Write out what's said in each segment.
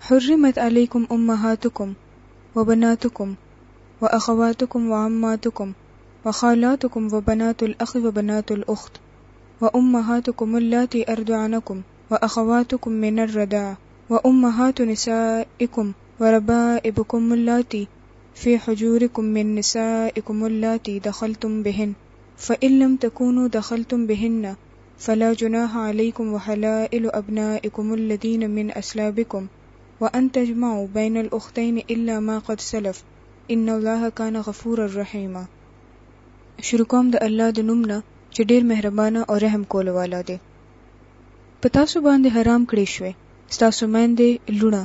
حرمت عليكم امهاتكم وبناتكم واخواتكم وعماتكم وخالاتكم وبنات الاخ وبنات الاخت وامهاتكم اللاتي ارضعنكم واخواتكم من الرضاعه وامهات نسائكم وربائبكم اللاتي في حجوركم من نسائكم اللاتي دخلتم بهن فإن لم تكونوا دخلتم بهن فلا جناح عليكم وحلائل ابنائكم الذين من اصلابكم وان تجمعوا بين الاختين الا ما قد سلف ان الله كان غفورا رحيما شروع کوم د الله د نوم نه چې ډېر مهربانه او رحم کولو والا دی په تاسو باندې حرام کړې شوې ستاسو میندې لوڼه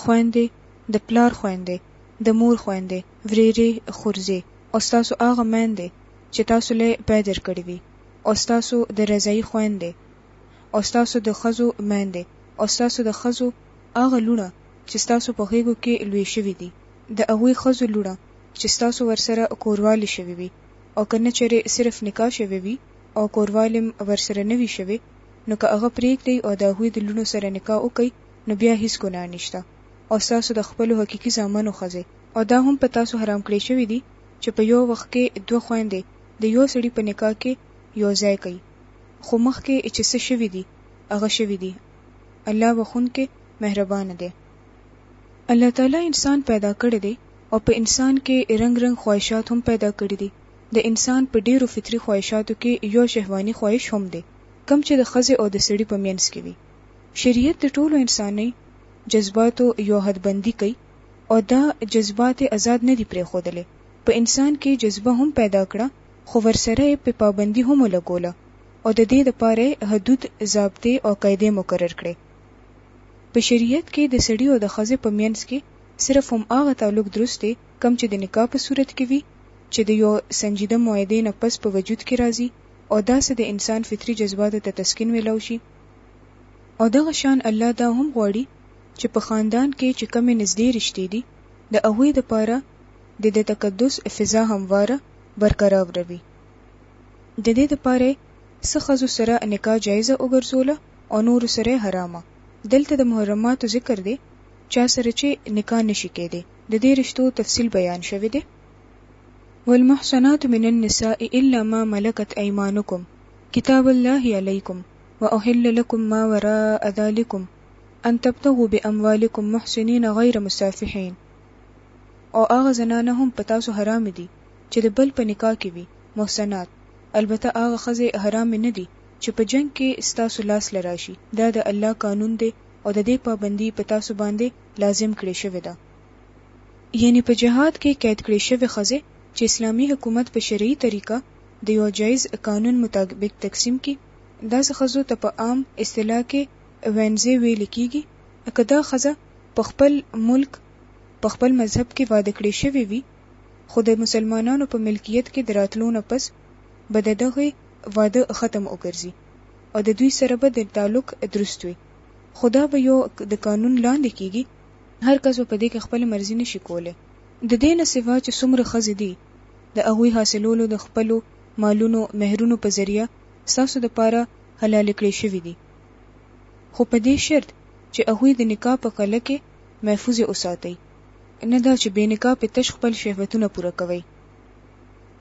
خویندې د پلار خویندې د مور خویندې ورېرې خورزې او ستاسو هغه میندې چې تاسو له پیدر کړې وي او ستاسو د رضايي خویندې او ستاسو د ښځو میندې او ستاسو د ښځو هغه لوڼه چې ستاسو په غېږو کې لوې شوې دي، د هغوی ښځو لوڼه چې ستاسو ورسره کوروالې شوې وي او که نه چېرې صرف نکاح شوې وي او کوروالې هم ورسره نه وي شوې نو که هغه پرېږدئ او د هغوی د لوڼو سره نکاح وکړئ نو بیا هیڅ ګناه نشته او ستاسو د خپلو حقیقي زامنو ښځې او دا هم په تاسو حرام کړې شوې دي چې په یو وخت کې دوه خویندې د يو سړي په نکاح کې يو ځای کړئ خو مخکې چې څه شوي دي هغه شوي دي الله بخښونکی مهربانه دی. الله تعالی انسان پیدا کړی دی او په انسان کې رنګ رنګ خواهشات هم پیدا کړي دي د انسان په ډېرو فطري خواهشاتو کې يو شهواني خواهش هم دی کوم چې د ښځې او د سړي په مينځ کې وي شريعت د ټولو انساني جذباتو يو حد بندي کوي او دا جذبات ازاد نه دي پرېښودلی په انسان کې جذبه هم پیدا کړه خو ورسره یې پې پابندي هم ولګوله او د دې لپاره یې حدود، ضابطې او قاعدې مقرر کړې. په شریعت کې د سړي او د ښځې په مینځ کې صرف هماغه تعلق درست دی کوم چې د نکاح په صورت کې وي چې د یو سنجیده معاهدې نه پس په وجود کې راځي او داسې د انسان فطري جذباتو ته تسکین میلاو شي او دغه شان الله دا هم غواړي چې په خاندان کې چې کومې نزدې رشتې دي د هغوی لپاره د د تقدس فضا همواره برقراره وي. د دې لپاره یې څه ښځو سره نکاح جایزه وګرځوله او نورو سره یې حرامه. دلته د محرماتو ذکر دی، چا سره چې نکاح نه شي کېدی. د دې رشتو تفصیل بیان شوی دی. والمحصنات من النساء الا ما ملکت ایمانکم کتاب الله علیکم واحل لکم ما وراء ذلکم ان تبتغوا باموالکم محصنین غیر مسافحین او هغه زنانه هم په تاسو حرام دي چې د بل په نکاح کې وي محصنات البته هغه ښځې حرامې نه دي چې په جنګ کې ستاسو لاس له راشي دا د الله قانون دی او د دې پابندي په تاسو باندې لازم کړې شوې ده. یعنې په جهاد کې قید کړې شوې ښځې چې اسلامي حکومت په شرعي طریقه د یوه جایز قانون مطابق تقسیم کړي داسې ښځو ته په عام اصطلاح کې وینزې ویلې کیږي که دا ښځه په خپل ملک په خپل مذهب کې واده کړې شوې وي خو د مسلمانانو په ملکیت کې د راتلو نه پس به د دغې واده ختم وګرځي او د دوی سره به د تعلق درست وي خو دا به یو د قانون لاندې کیږي هر کس به په دې کې خپله مرضي نه شي کولای. د دې نه سوا چې څومره ښځې دي د هغوی حاصلولو د خپلو مالونو مهرونو په ذریعه ستاسو د پاره حلالې کړې شوې دي. خو په دې شرط چې هغوی د نکاح په قلعه کې محفوظې وساتئ، نه دا چې بې نکاح پې تش خپل شهوتونه پوره کوئ.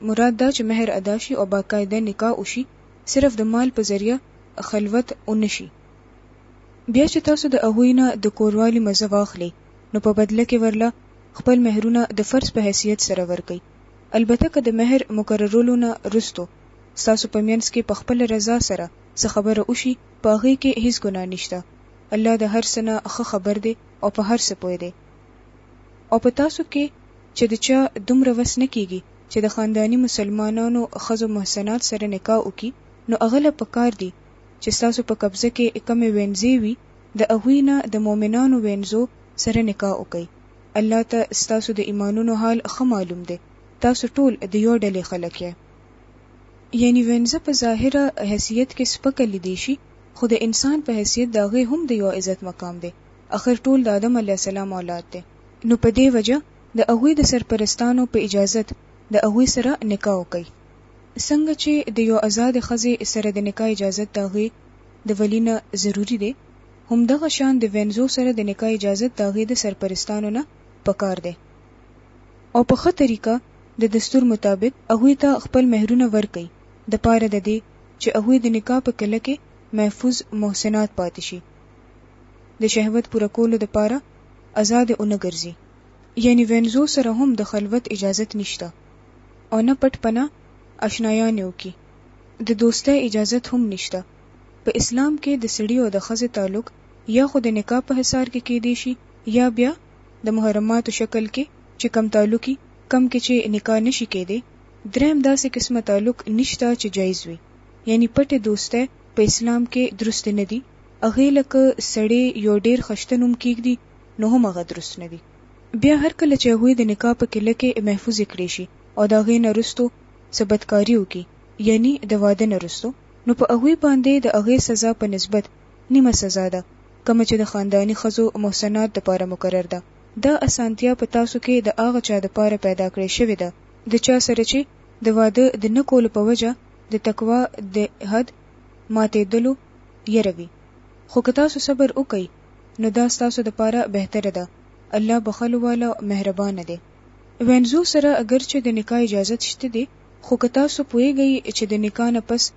مراد دا چې مهر ادا شي او باقاعده نکاح وشي، صرف د مال په ذريعه خلوت ونه شي. بيا چې تاسو د هغوی نه د کوروالي مزه واخلئ، نو په بدله کې ورله خپل مهرونه د فرض په حيثيت سره ورکړئ، البته که د مهر مقررولو نه وروسته ستاسو په مينځ کې په خپله رضا سره څه خبره وشي په هغې کې هیڅ ګناه نشته الله د هر څه نه ښه خبر دی او په هر څه پوه دی او په تاسو کې چې د چا دومره وس نه کیږي چې د خانداني مسلمانانو ښځو محصنات سره نکاح وکړي نو هغه له په کار دي چې ستاسو په قبضه کې کومې وینځې وي د هغوی نه د مؤمنانو وینځو سره نکاح وکړئ الله ته ستاسو د ایمانونو حال ښه معلوم دی تاسو ټول د یو ډلې خلک یئ. یعنی وینزه په ظاهره حیثیت کې سپکه لیدی شي خو د انسان په حیثیت د هغې هم د یو عزت مقام دی اخر ټول د آدم علیه السلام اولاد دی نو په دې وجه د هغوی د سرپرستانو په اجازت د هغوی سره نکاح وکړئ څنګه چې د یو ازادې ښځې سره د نکاح اجازت د هغې د ولي نه ضروري دی همدغه شان د وینزو سره د نکاح اجازت د هغې د سرپرستانو نه پکار دی او په ښه طریقه د دستور مطابق هغوی ته خپل مهرونه ورکړئ دپاره ددې چې هغوی د نکاح په کله کې محفوظ محسنات پاتې شي د شهوت پوره کولو دپاره ازادې ونه ګرځي یعنی وینځو سره هم د خلوت اجازت نشته او نه پټ پنه اشنایانې وکړي د دوستۍ اجازت هم نشته په اسلام کې د سړي او د ښځې تعلق یا خو د نکاح په حصار کې کیدې شي یا بیا د محرماتو شکل کې چې کم تعلقي کم کې چې نکاح نشي کېدی درېم داسې قسمه تعلق نشته چې جائز وي یعنی پټې دوستۍ په اسلام کې درستې نه دي هغې له که سړی یو ډېر خشته نوم کېږدي نو هم هغه درست نه دي بیا هر کله چې هغوی د نکاح په کله کې محفوظې کړې شي او د هغې نه وروسته څه بدکاري وکړي یعنی د واده نه وروسته نو په هغوی باندې د هغې سزا په نسبت نیمه سزا ده کومه چې د خانداني ښځو محصنات دپاره مقرر ده. دا اسانتیا په تاسو کې د هغه چا دپاره پیدا کړی شوې ده د چا سره چې د واده د نه کولو په وجه د تقوا د حد ماتیدلو یره وي خو که تاسو صبر وکړئ نو دا ستاسو دپاره بهتره ده الله بخښلو والا مهربانه دی. وینځو سره اګرچه د نکاح اجازت شته دی خو که تاسو پوهیږئ چې د نکاح نه پس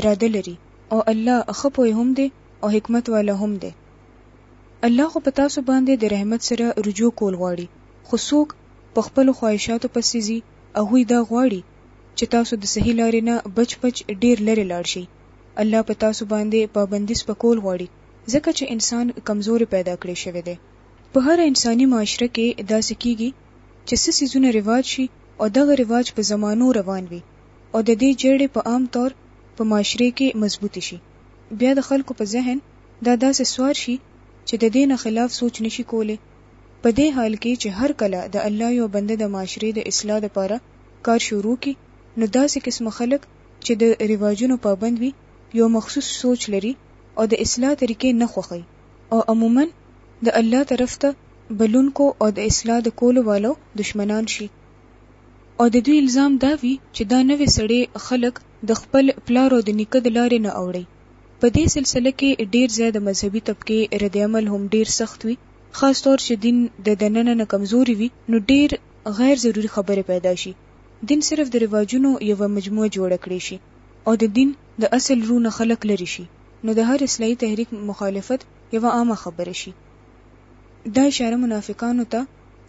اراده لري او الله ښه پوه هم دی او حکمت والا هم دی الله خو په تاسو باندې د رحمت سره رجوع کول غواړي خو څوک په خپل خواهشاتو پسې ځي او هی دا غواړي چې تاسو د صحیح لارې نه بچ بچ ډیر لرې لاړ شي الله په تاسو باندې پابندي سپکول غواړي ځکه چې انسان کمزوري پیدا کړی شوی دی په هر انساني معاشره کې داسې کیږي چې څه سیزونه رواج شي او دغه رواج په زمانو روان وي او د دې جېړې په عام طور په معاشرې کې مضبوطې شي بیا د خلکو په ذهن دا داسې سوار شي چې د دې نه خلاف سوچ نه شي کولی په دې حال کې چې هر کله د الله یو بنده د معاشرې د اصلاح لپاره کار شروع کړي نو داسې قسمه خلک چې د رواجونو پابند وي یو مخصوص سوچ لري او د اصلاح طریقې نه خوښوي او عموماً د الله طرف ته بلونکو او د اصلاح د کولو والو دشمنان شي او د دوی الزام دا وي چې دا نوی سړی خلک د خپل پلار او د نیکه د لارې نه اوړی. په دې سلسله کې ډیر ځای د مذهبي طبقې رد عمل هم ډیر سخت وي، خاص طور چې دین د دننه نه کمزوری وي نو ډیر غیر ضروري خبرې پیدا شي، دین صرف د رواجونو یوه مجموعه جوړه کړی شي او د دین د اصل روح نه خلک لرې شي نو د هر اصلاحي تحریک مخالفت یوه عامه خبره شي. دا اشاره منافقانو ته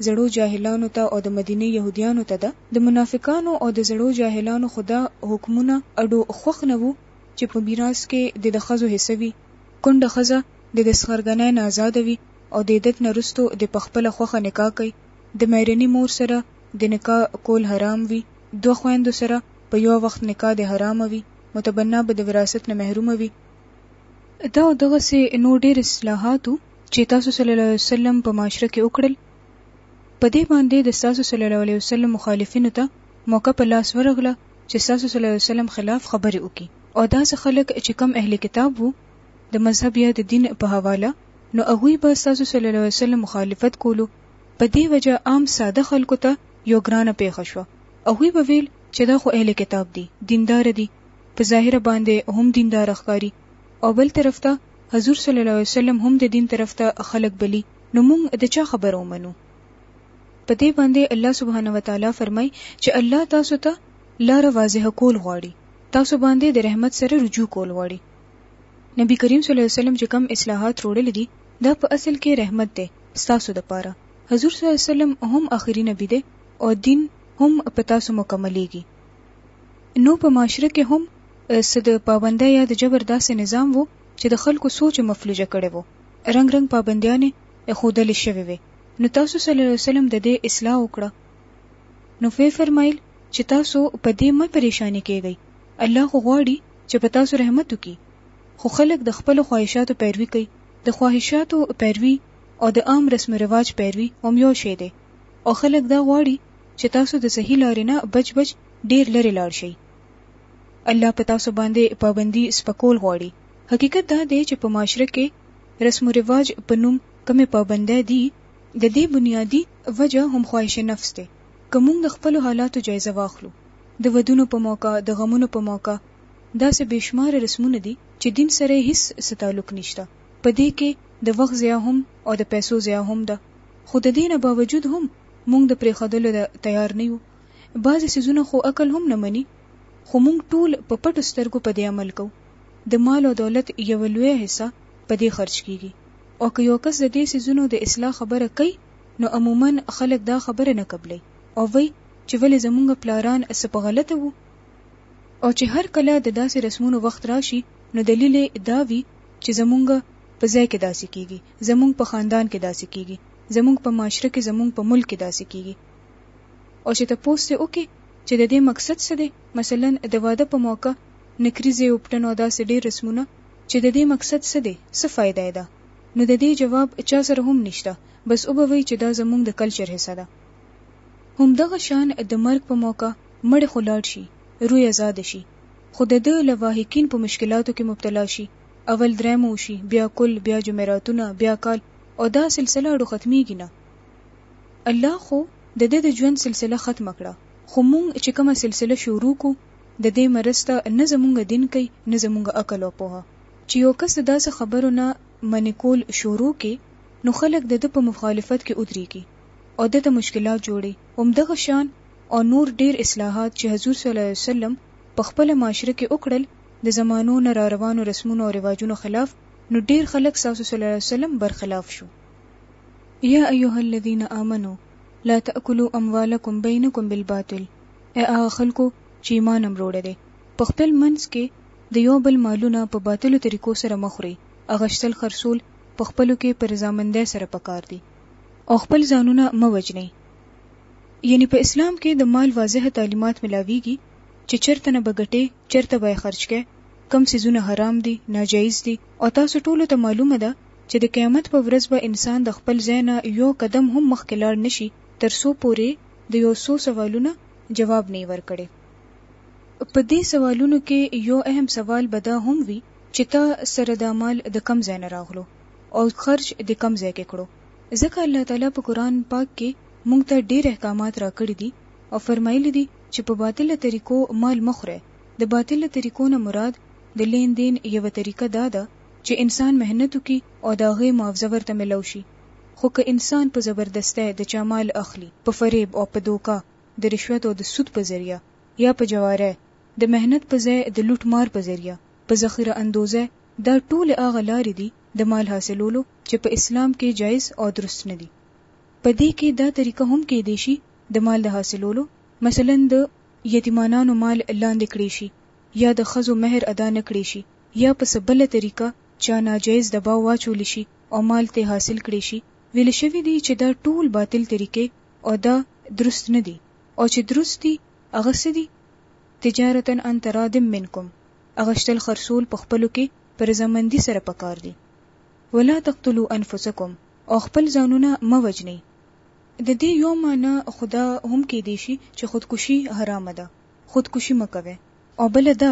زړو جاهلانو ته او د مدینې یهودیانو ته ده د منافقانو او د زړو جاهلانو خو دا حکمونه اډو خوښ نه وو چې په میراث کې دې د ښځو حصه وي کونډه ښځه دې د سخرګنۍ نه ازاده وي او د عدت نه وروسته دې په خپله خوښه نکاح کوي د میرني مور سره د نکاح کول حرام وي دوه خویندو سره په یوه وخت نکاح دې حرامه وي متبنا به د وراثت نه محرومه وي دا او دغسې نور ډېر اصلاحات وو. چې تاسو صلی الله علیه وسلم په معاشره کې وکړل په دې باندې د تاسو صلی الله علیه وسلم مخالفینو ته موقع په لاس ورغله چې تاسو صلی الله علیه وسلم خلاف خبرې وکړي او داسې خلک چې کم اهل کتاب وو د مذهب یا د دین په حواله نو هغه به تاسو صلی الله علیه وسلم مخالفت کولو په دې وجه عام ساده خلکو ته یو ګرانه پیښه شو هغه به ویل چې دا خو اهل کتاب دي دیندار دي په ظاهر باندې هم دیندار ښکاری او بل طرف ته حضور صلی الله علیه وسلم هم د دین طرف ته خلق بلی نو موږ د چا خبر ومنو په دې باندې الله سبحانه وتعالى فرمای چې الله تاسو ته لار واضح کول غواړي تاسو باندې د رحمت سره رجوع کول غواړي نبی کریم صلی الله علیه وسلم چې کوم اصلاحات روړل دي دا په اصل کې رحمت دی ستاسو د پاره حضور صلی الله علیه وسلم هم آخري نبی دی او دین هم په تاسو مکملېږي نو په معاشره کې هم څه د پابندۍ یا د جبر داسې نظام وو چې د خلکو سوچ مفلوجه کړی وو رنګ رنګ پابندیانې اخودلې شوې وې نو تاسو صلی الله علیه وسلم د دې اصلاح وکړه نو وی فرمایل چې تاسو په دې مه پریشانی کیږئ الله خو غواړي چې په تاسو رحمت وکړي خو خلک د خپل خواهشاتو پیروي کوي د خواهشاتو پیروي او د عام رسم رواج پیروي هم یو شی دی او خلک دا غواړي چې تاسو د صحیح لارې نه بچ بچ ډیر لري لاړ شئ الله په تاسو باندې پابندي سپکول غواړي حقیقت دا دی چې په معاشره کې رسم و رواج په نوم کمې پابندۍ دي د دې بنیادي وجه هم خواهش نفس دی که موږ د خپلو حالاتو جایزه واخلو د ودونو په موقع د غمونو په موقع داسې بېشماره رسمونه دي چې دین سره یې هیڅ څه تعلق نشته په دې کې د وخت ضیاع هم او د پیسو ضیاع هم ده خو د دې نه باوجود هم موږ د پرېښودلو تیار نه یو بعضې څیزونه خو عقل هم نه مني، خو موږ ټول په پټو سترګو په دې عمل کوو. د مال او دولت یوه لویه حصه په دې خرچ کیږي او که یو کس د دې څیزونو د اصلاح خبره کوي نو عموماً خلک دا خبره نه قبلوي او وایي چې ولې زموږ پلاران څه په غلطه وو او چې هر کله د داسې رسمونو وخت راشي نو دلیل یې دا وي چې زموږ په ځای کې داسې کیږي، زموږ په خاندان کې داسې کیږي، زموږ په معاشره کې، زموږ په ملک کې داسې کیږي. او چې تپوس ترې وکړي چې د دې مقصد څه دی، مثلاً د واده په موقع نکریزې اوبټن او داسې ډېر رسمونه چې د دې مقصد څه دی، څه فایده یې ده، نو د دې جواب چا سره هم نشته، بس وبه وایي چې دا زموږ د کلچر حصه ده. هم دغه شان د مرګ په موقع مړی خو لاړ شي، روح یې ازاده شي، خو د ده لواحقین په مشکلاتو کې مبتلا شي، اول درېمه وشي، بیا کل، بیا جمعراتونه، بیا کال او دا سلسله اړو ختمېږي نه. الله خو د ده د ژوند سلسله ختمه کړه خو مونږ چې کومه سلسله شروع کو د دې مرض ته نه زمونږ دين کوي نه زمونږ عقل او پوهه چې يو کس د داسې خبرو نه منې کول شروع کړي نو خلک د ده په مفخالفت کې ودريږي او ده ته مشکلات جوړي هم دغه شان او نور ډير اصلاحات چې حضور صلی الله عليه وسلم په خپله معاشره کې وکړل د زمانو نه راروانو رسمونو او رواجونو خلاف نو ډير خلک ستاسو صلی الله عليه وسلم برخلاف شو. یا ایها الذین آمنو لا تاکلوا اموالکم بینکم بالباطل ای هغه خلکو چې ایمان امروړی دی په خپل منځ کې د یو بل مالونه په باطلو طریقو سره مه خورئ اغشتل خرڅول په خپلو کې په رضامندۍ سره پکار دي او خپل ځانونه مه وژنئ یعنی په اسلام کې د مال واضح تعلیمات ملاویږي چې چرته نه به ګټې چرته به خرج کې کم سيزونه حرام دي ناجایز دي او تاسو ټولو ته معلومه ده چې د قیامت په ورځ به انسان د خپل ځای نه یو قدم هم مخکې لاړ نه شي تر څو پورې د یو څو سوالونه جواب نه وي ورکړی. په دې سوالونو کې یو اهم سوال به دا هم وي چې تا سره دا مال د کوم ځای نه راغلو او خرج دې کوم ځای کې کړو؟ ځکه الله تعالی په قرآن پاک کې موږ ته ډېر احکامات راکړي دي او فرمایلي دي چې په باطله طریقو مال مه خورئ، د باطله طریقو نه مراد د لین دین یوه طریقه دا ده، چې انسان محنت وکړي او د هغې معاوضه ورته ملو شي، خو که انسان په زبردستۍ د چا مال اخلي، په فرېب او په دوکه، د رشوت او د سود په ذريعه، يا په جوارۍ، د محنت په ځای د لوټ مار په ذريعه، په ذخيره اندوزۍ، دا ټولې هغه لارې دي د مال حاصلولو چې په اسلام کې جائز او درست نه دي. په دې کې دا طريقه هم کېدی شي د مال د حاصلولو، مثلاً د يتيمانانو مال لاندې کړې شي، يا د ښځو مهر ادا نه کړې شي، یا په څه بله طریقه چا ناجایز دباو واچول شي او مال ترې حاصل کړی شي، ویل شوي دي چې دا ټول باطل طریقې او دا درست نه دي او چې درست دي هغه څه دي، تجارة عن تراض منکم، اغشتل خرڅول په خپلو کې په رضامندي سره پکار دي، ولا تقتلوا انفسکم او خپل ځانونه مه وژنئ، د دې یو معنی خو دا هم کیدای شي چې خودکشي حرامه ده، خودکشي مه کوئ او بله دا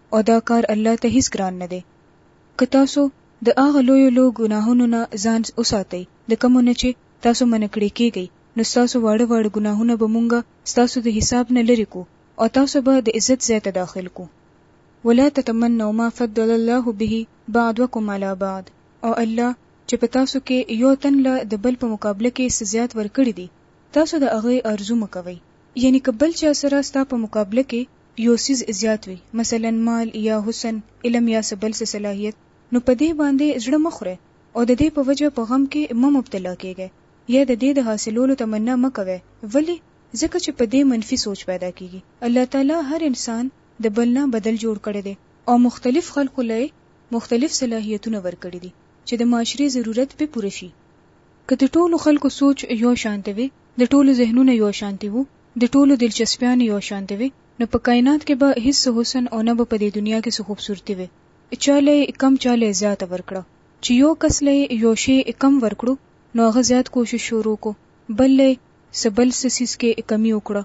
او دا کار الله ته هیڅ ګران نه دی. که تاسو د هغه لویو لو ګناهونو نه ځان وساتئ د کومو نه چې تاسو منع کړې کیږئ نو ستاسو واړه واړه ګناهونه به مونږ ستاسو د حساب نه لرې کو او تاسو به د عزت ځای ته داخل کو. ولا تتمنوا ما فضل الله به بعضکم علی بعض او الله چې په تاسو کې یو تن له د بل په مقابله کې څه زیات ورکړي دي تاسو د هغه ارزو مه کوئ یعنی که بل چا سره ستا په مقابله کې يو څيز زيات وي مثلا مال يا حسن علم يا څه بل څه صلاحيت نو په دې باندې زړه مه خورئ او د دې په وجه په غم کې مه مبتلا کېږئ يا د دې د حاصلولو تمنا مه کوئ ولې ځکه چې په دې منفي سوچ پيدا کېږي الله تعالی هر انسان د بل نه بدل جوړ کړی دی او مختلف خلقو له مختلف صلاحيتونه ورکړي دي چې د معاشرې ضرورت پرې پوره شي که د ټولو خلقو سوچ يو شانته وي د ټولو ذهنونه يو شانتي وو د ټولو دلچسپیانې یو شانتې وې، نو په کاینات کې به هیڅ څه حسن او نه به په دې دنیا کې څه خوبصورتي وې. چا له یې کم چا له یې زیاته ورکړه. چې یو کس له یې یو شی کم ورکړو نو هغه زیات کوشش شروع کو، بل له یې څه بل څه څیز کې کمي وکړه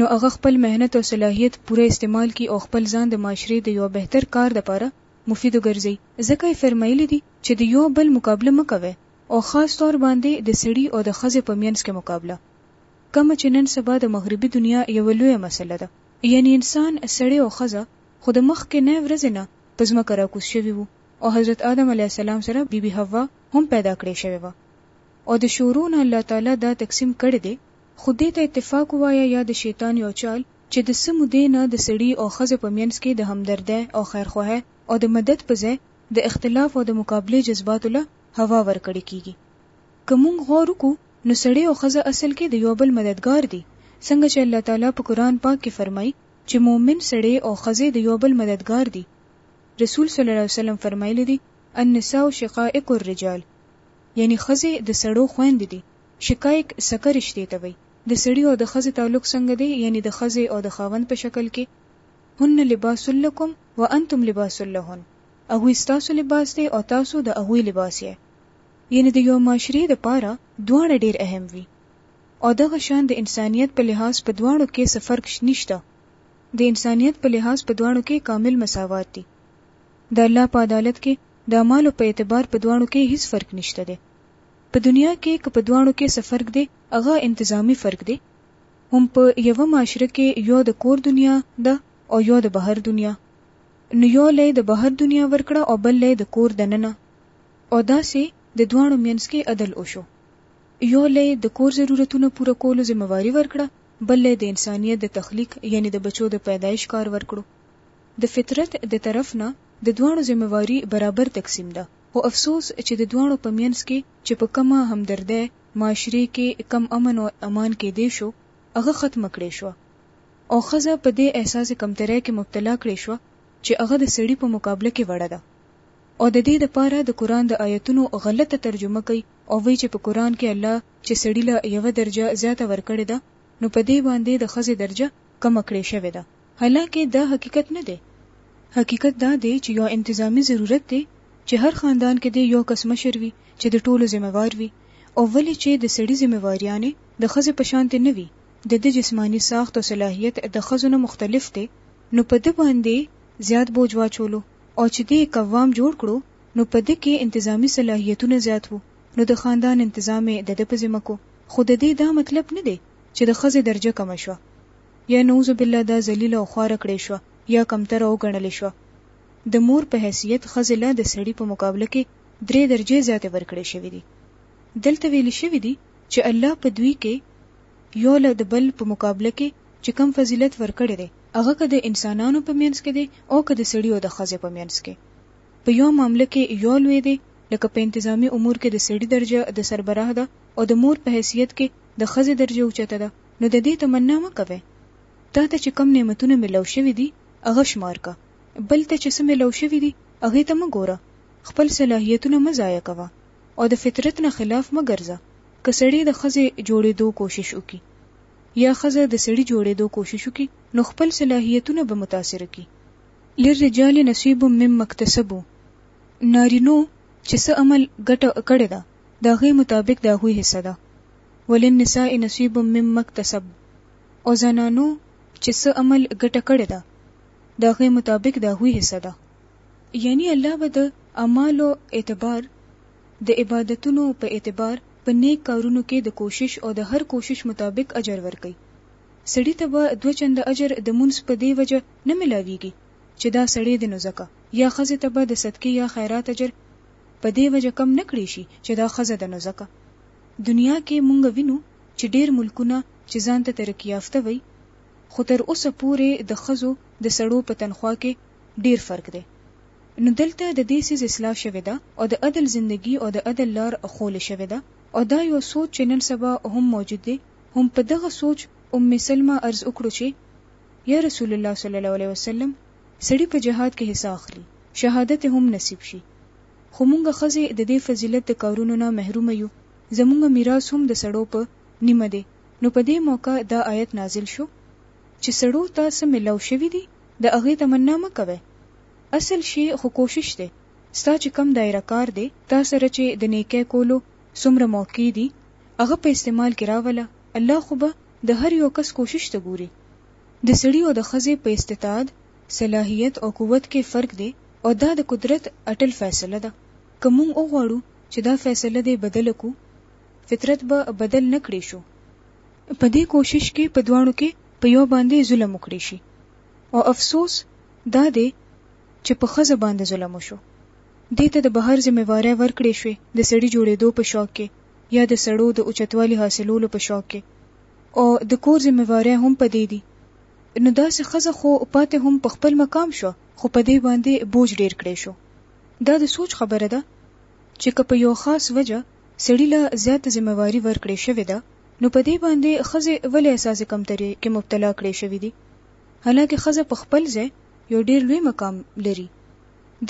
نو هغه خپل محنت او صلاحیت پوره استعمال کړي او خپل ځان د معاشرې د یو بهتر کار لپاره مفید وګرځوي، ځکه یې فرمایلي دي چې د یو بل مقابله مه کوئ او خاص طور باندې د سړي او د ښځې په مینځ کې مقابله. کومه چې نن سبا د مغربي دنیا یوه لویه مسله ده، یعنې انسان، سړی او ښځه، خو د مخکې نۍ ورځې نه په ځمکه راکوز شوي وو او حضرت آدم علیه السلام سره بي بي حوا هم پیدا کړې شوې وه او د شورو نه الله تعالی دا تقسیم کړی دی، خو دې ته اتفاق ووایه یا د شیطان یو چال چې د څه مودې نه د سړي او ښځې په مینځ کې د همدردۍ او خیرخواهۍ او د مدد په ځای د اختلاف او د مقابلې جذباتو له هوا ورکړې کېږي. که مونږ غور وکړو نو سړی او ښځه اصل کې د یو بل مددګار دي، څنګه چې الله تعالی په قرآن پاک کې فرمايي چې مؤمن سړی او ښځه د یو بل مددګار دي، رسول صلی الله علیه وسلم فرمایلي دي، النساء شقائق الرجال، یعنی ښځې د سړو خویندې دي، شقائق سکه رشتې ته وایي، د سړي او د ښځې تعلق څنګه دی، یعنی د ښځې او د خاوند په شکل کې، هن لباس لکم وانتم لباس لهن، هغوی ستاسو لباس دی او تاسو د هغوی لباس یئ. یعنې د یوه معاشرې د پاره دواړه ډېر اهم وي او دغه شان د انسانیت په لحاظ په دواړو کښې څه فرق نشته، د انسانیت په لحاظ په دواړو کښې کامل مساوات دي، د الله په عدالت کښې د اعمالو په اعتبار په دواړو کښې هیڅ فرق نشته دی، په دنیا کښې که په دواړو کښې څه فرق دی هغه انتظامي فرق دی، هم په یوه معاشره کښې یو د کور دنیا ده او یو د بهر دنیا، نو یو له یې د بهر دنیا ورکړه او بل له یې د کور دننه. او داسې د دواړو مینځ کې عدل وشو، یو له یې د کور ضرورتونو پوره کولو ذمه واري ورکړه، بل له یې د انسانیت د تخلیق یعنې د بچو د پیدایش کار ورکړو. د فطرت د طرف نه د دواړو ذمه واري برابر تقسیم ده، خو افسوس چې د دواړو په مینځ کې چې په کومه همدردۍ معاشرې کې کم امن او امان کېدی شو، هغه ختمه کړې شوه او ښځه په دې احساس کمترۍ کې مبتلا کړې شوه چې هغه د سړي په مقابله کې وړه ده. او د دې لپاره د قرآن د آیتونو غلطه ترجمه کوي او وایي چې په قرآن کې الله چې سړي له یوه درجه زیاته ورکړې ده نو په دې باندې د ښځې درجه کمه کړې شوې ده حالانکه دا حقیقت نه دی حقیقت دا دی چې یو انتظامي ضرورت دی چې هر خاندان کې دې یو کس مشر وي چې د ټولو ذمه وار وي او ولې چې د سړي ذمه واریانې د ښځې په شانتې نه وي د ده جسماني ساخت او صلاحیت د ښځو نه مختلف دی نو په ده باندې زیات بوج واچولو او چې دې قوام جوړ کړو نو په ده کې انتظامي صلاحیتونه زیات وو نو د خاندان انتظام یې د ده په ذمه کو خو د دې دا مطلب نه دی چې د ښځې درجه کمه شوه یا نعوذ بالله دا ذلیله او خواره کړې شوه یا کمتره وګڼل شوه د مور په حیثیت ښځې له د سړي په مقابله کې درې درجې زیاتې ورکړې شوې دي دلته ویل شوي دي چې الله په دوی کې یو له د بل په مقابله کې چې کوم فضیلت ورکړی دی هغه که د انسانانو په مینځ کې دی او که د سړي او د ښځې په مینځ کې په یو معامله کې یو لوی دی لکه په انتظامي امور کې د سړي درجه د سربراه ده او د مور په حیثیت کې د ښځې درجه اوچته ده نو د دې تمنا مه کوئ تا ته چې کوم نعمتونه ملو شوي دي هغه شمار که بل ته چې څه ملو شوي دي هغې ته مه ګوره خپل صلاحیتونه مه ضایع کوه او د فطرت نه خلاف مه ګرځه که سړی د ښځې جوړېدو کوشش وکړي یا ښځه د سړي جوړېدو کوشش وکړي نو خپل صلاحیتونه به متاثره کړي. للرجال نصیب مما اکتسبو، نارینو چې څه عمل، ګټه، کړې ده د هغې مطابق د هغوی حصه ده، وللنساء نصیب مما اکتسبن، او زنانو چې څه عمل، ګټه، کړې ده د هغې مطابق د هغوی حصه ده. یعنی الله به د اعمالو اعتبار د عبادتونو په اعتبار په نېک کارونو کې د کوشش او د هر کوشش مطابق اجر ورکوي. سړي ته به دوه چنده اجر د مونځ په دې وجه نه ملاوېږي چې دا سړی دی نو ځکه، يا ښځې ته به د صدقې يا خيرات اجر په دې وجه کم نه کړې شي چې دا ښځه ده نو ځکه. دنيا کې مونږ وينو چې ډېر ملکونه چې ځان ته ترقي يافته وايي خو تر اوسه پورې د ښځو د سړو په تنخوا کې ډېر فرق دی. نو دلته د دې څیز اصلاح شوې ده او د عدل زندګي او د عدل لار ښوولې شوې ده او دا یو سوچ چې نن سبا هم موجود دی هم په دغه سوچ ام سلمه عرض وکړو چې یا رسول الله صلی الله علیه وسلم سړي په جهاد کې حصه اخلي شهادت یې هم نصیب شي خو مونږ ښځې د دې فضیلت د کارونو نه محرومه یو زمونږ میراث هم د سړو په نیمه دی نو په دې موقع دا آیت نازل شو چې سړو ته څه ملاو شوي دي د هغې تمنا مه کوئ اصل شی خو کوشش دی ستا چې کوم دایره کار دی تا سره چې د نیکۍ کولو څومره موقعی دي هغه په استعمال کې راوله الله خو به د هر یو کس کوشش ته ګوري د سړي او د ښځې په استطاعت، صلاحیت او قوت کې فرق دی او دا د قدرت اټل فیصله ده که مونږ وغواړو چې دا فیصله دې بدله کړو فطرت به بدل نه کړې شو. په دې کوشش کې په دواړو کې په یو باندې ظلم وکړې شي او افسوس دا دی چې په ښځه باندې ظلم وشو دې ته د بهر ذمہوارۍ ورکړې شوې د سړي جوړېدو په شوق کې یا د سړو د اوچتوالي حاصلولو په شوق کې او د کور ذمہوارۍ هم په دې دي نو داسې ښځه خو پاتې هم په خپل مقام شو خو په دې باندې بوج ډیر کړې شو دا د سوچ خبره ده چې که په یو خاص وجه سړي له زیات ذمہواري ورکړې شوې ده نو په دې باندې ښځې ولې احساس کمتري کې مبتلا کړې شوې دي حالانکه ښځه په خپل ځای یو ډیر لوی مقام لري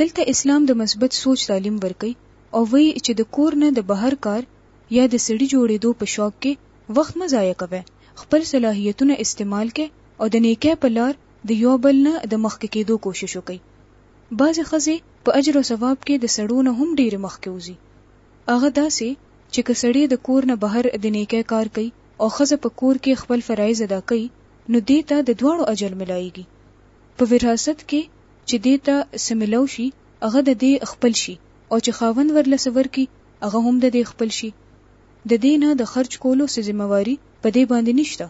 دلته اسلام د مثبت سوچ تعلیم ورکوي او وایي چې د کور نه د بهر کار یا د سړي جوړېدو په شوق کې وخت مه ضایع کوی خپل صلاحیتونه استعمال کړئ او د نیکۍ په لار د یو بل نه د مخکې کېدو کوشش وکړئ بعضې ښځې په اجر او ثواب کې د سړو نه هم ډېرې مخکې وځي هغه داسې چې که سړی د کور نه بهر د نیکۍ کار کوي او ښځه په کور کې خپل فرایض ادا کوي نو دې ته د دواړو اجل ملاېږي. په وراثت کې چې دې ته څه ملو شي هغه د دې خپل شي او چې خاوند ورله څه ورکړي هغه هم د دې خپل شي. د دې نه د خرچ کولو څه ذمه واري په دې باندې نشته.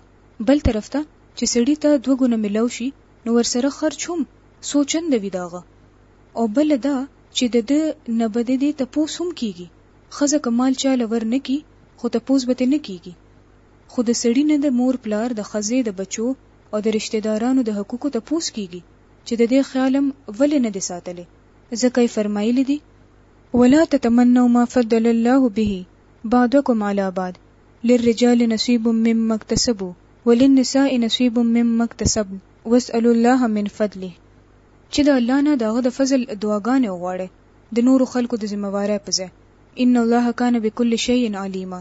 بل طرف ته چې سړي ته دوه ګونه ملو شي نو ورسره خرچ هم څو چنده وي د هغه. او بله دا چې د ده نه به د دې تپوس هم کېږي. ښځه که مال چا له ور نه کړي خو تپوس به ترې نه کېږي. خو د سړي نه د مور پلار د ښځې د بچو او د رشته دارانو د حقوقو تپوس کېږي چې د دې خیال هم ولې نه دی ساتلی ځکه یې فرمایلي دي، ولا تتمنوا ما فضل الله به بعضکم علی بعض، للرجال نصیب مما اکتسبوا وللنساء نصیب مما اکتسبن واسألوا الله من فضله، چې د الله نه د هغه د فضل دعاګانې وغواړئ د نورو خلکو د ذمه وارۍ په ځای، ان الله کان بکل شیء علیما،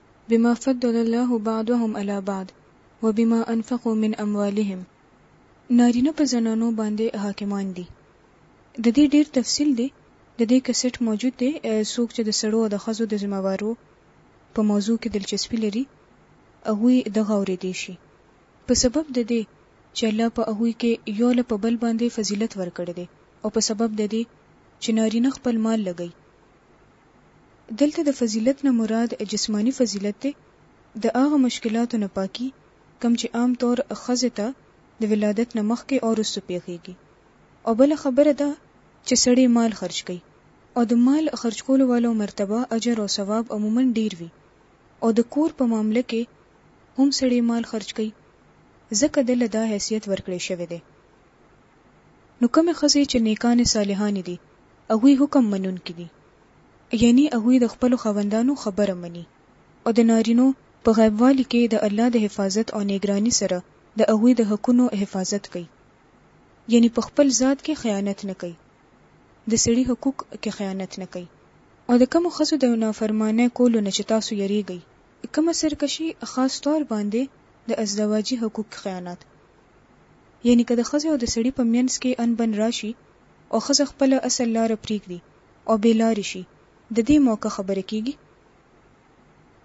بما فضل الله بعضهم علی بعض وبما انفقوا من اموالهم نارینه په زنانو باندې حاکمان دي د دې ډیر تفصیل دی د دې کسټ موجود دی څوک چې د سړو او د ښځو د ذمه وارو په موضوع کې دلچسپي لري هغوی دغه اورېدی شي په سبب د دې چې الله په هغوی کې یو له په بل باندې فضیلت ورکړی دی او په سبب د دې چې نارینه خپل مال لګوي دلته د فضیلت نه مراد جسماني فضیلت دی، د هغه مشکلاتو نه پاکي کوم چې عام طور ښځې ته د ولادت نه مخکې او وروسته پېښېږي او بله خبره دا چې سړی مال خرج کوي او د مال خرج کولو والو مرتبه، اجر او ثواب عموماً ډېر وي او د کور په معامله کې هم سړی مال خرج کوي ځکه دله دا حیثیت ورکړی شوی دی نو کومې ښځې چې نېکانې صالحانې دي هغوی حکم منونکي دي، یعنې هغوی د خپلو خاوندانو خبره مني او د نارینو په غایبوالي کې د الله د حفاظت او نېګراني سره د هغوی د حقونو حفاظت کوي، یعنې په خپل ذات کې خیانت نه کوي، د سړي حقوق کې خیانت نه کوي. او د کومو ښځو د نافرمانۍ کولو نه چې تاسو یریږئ، کومه سرکشي، خاص طور باندې د ازدواجي حقوق کې خیانت، یعنې که د ښځې او د سړي په مینځ کې ان بن راشي او ښځه خپله اصل لاره پرېږدي او بې لارې شي د دې موقع خبره کېږي؟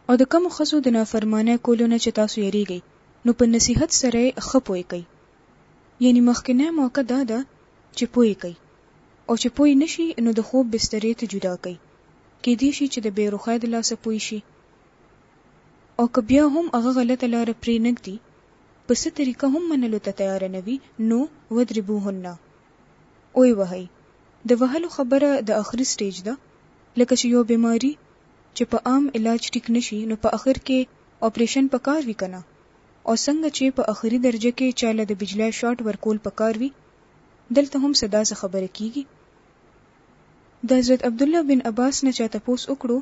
او د کومو ښځو د نافرمانۍ کولو نه چې تاسو یرېږئ نو په نصیحت سره یې ښه پوه کړئ یعنې مخکېنۍ موقع دا ده چې پوه یې کړئ او چې پوه نه شي نو د خوب بسترې ته جدا کړئ کېدی شي چې د بې روخۍ د لاسه پوه شي او که بیا هم هغه غلطه لاره پرې نه ږدي په څه طریقه هم منلو ته تیاره نه وي نو وضربوهن ويې وهئ. د وهلو خبره د اخري سټېج ده، لکه چې يو بيماري چې په عام علاج ټيک نه شي نو په اخر کې اپرېشن په کار وي کنه او څنګه چې په اخري درجه کې چا له د بجلۍ شاټ ورکول په کار وي دلته هم څه داسې خبره کېږي. د حضرت عبدالله بن عباس نه چا تپوس وکړو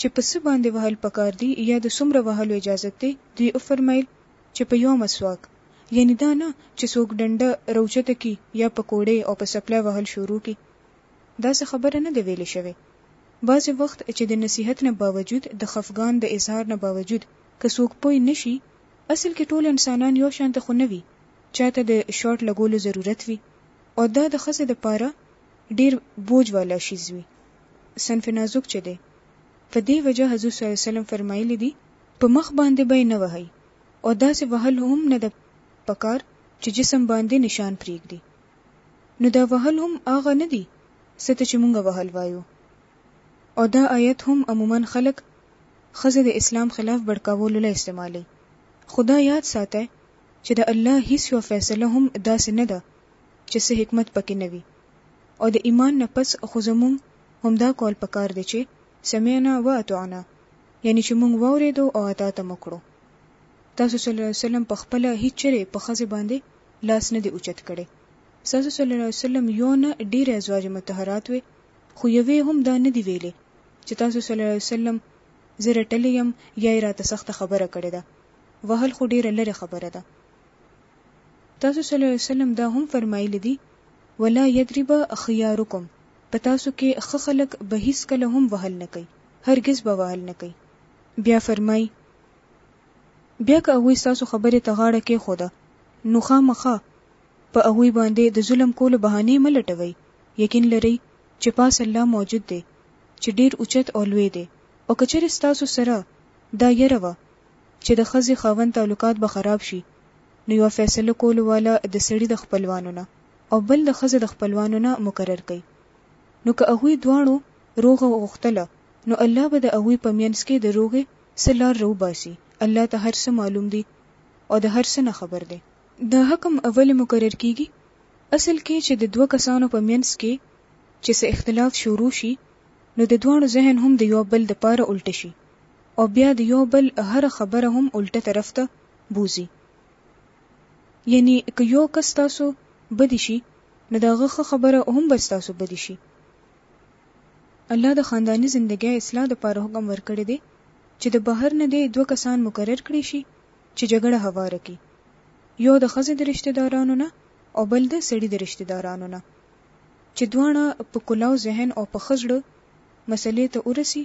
چې په څه باندې وهل په کار دي يا د څومره وهلو اجازت دی دوی وفرمايل چې په يوه مسواک، يعنې دا نه چې څوک ډنډه راوچته کړي يا پکوړې او په څپلۍ وهل شروع کړي، داسې خبره نه ده ويل شوې. بعضې وخت چې د نصيحت نه باوجود، د خفګان د اظهار نه باوجود که څوک پوه نه شي، اصل کې ټول انسانان يو شان ته خو نه وي، چا ته د شارټ لګولو ضرورت وي او دا د ښځې د پاره ډېر بوج والا شيز وي. صنف نازک چې دی، په دې وجه حضور صلی الله عليه وسلم فرمايلي دي، په مخ باندې به یې نه وهئ او داسې وهل هم نه ده په کار چې جسم باندې نشان پرېږدي. نو دا وهل هم هغه نه دي څه ته چې مونږ وهل وایو. او دا آیت هم عموماً خلک ښځې د اسلام خلاف بړکاولو له استعمالوي. خو دا یاد ساته چې د الله هیڅ یوه فیصله هم داسې نه ده چې څه حکمت پکې نه وي. او د ایمان نه پس خو زمونږ همدا قول په کار دی چې سمعنا واطعنا یعنی چې مونږ واورېدو او اطاعت مو کړو. تاسو صلی الله علیه وسلم په خپله هیڅ چرې په ښځې باندې لاس نه دی اوچت کړی. ستاسو صلی الله علیه وسلم یو نه ډېرې ازواج مطهرات وې خو یوې هم دا نه دي ویلې چې تاسو صلی الله علیه وسلم زه رټلی یم یا یې راته سخته خبره کړې ده. وهل خو ډېره لرې خبره ده. تاسو صلی الله علیه وسلم دا هم فرمایلي دي، ولا یضرب خیارکم په تاسو کې ښه خلک به هیڅکله هم وهل نه کوي، هرګز به وهل نه کوي. بیا فرمایي، بیا که هغوی ستاسو خبرې ته غاړه کېښوده، نو خامخا په هغوی باندې د ظلم کولو بهانې مه لټوئ، یقین لرئ چې پاس الله موجود دی چې ډېر اوچت او لوی دی، او که چېرې ستاسو سره دا یره وه چې د ښځې خاوند تعلقات به خراب شي نو یوه فیصله کولو واله د سړي د خپلوانو نه او بل د ښځې د خپلوانو نه مقرر کړي نو که هغوی دواړو روغه وغوښتله نو الله به د هغوی په مینځ کې د روغې څه لار راوباسي، الله ته هر څه معلوم دي او د هر څه نه خبر دی. دا حکم ولې مقرر کیږي؟ اصل کې چې د دوه کسانو په مینځ کې چې څه اختلاف شروع شي نو د دواړو ذهن هم د یو بل دپاره الټه شي او بیا د یو بل هره خبره هم الټه طرف ته بوځي یعنی که یو کس ستاسو بدی شي نو د هغه ښه خبره هم به ستاسو بدی شي الله د خاندانی زندګی اصلاح د پاره حکم ورکړی دی چې د بهر نه دې دوه کسان مقرر کړی شي چې جګړه هواره کړي یو د ښځې د رشته دارانو نه او بل د سړي د رشته دارانو نه چې دواړه په کلاو ذهن او په ښه زړه مسلې ته ورسي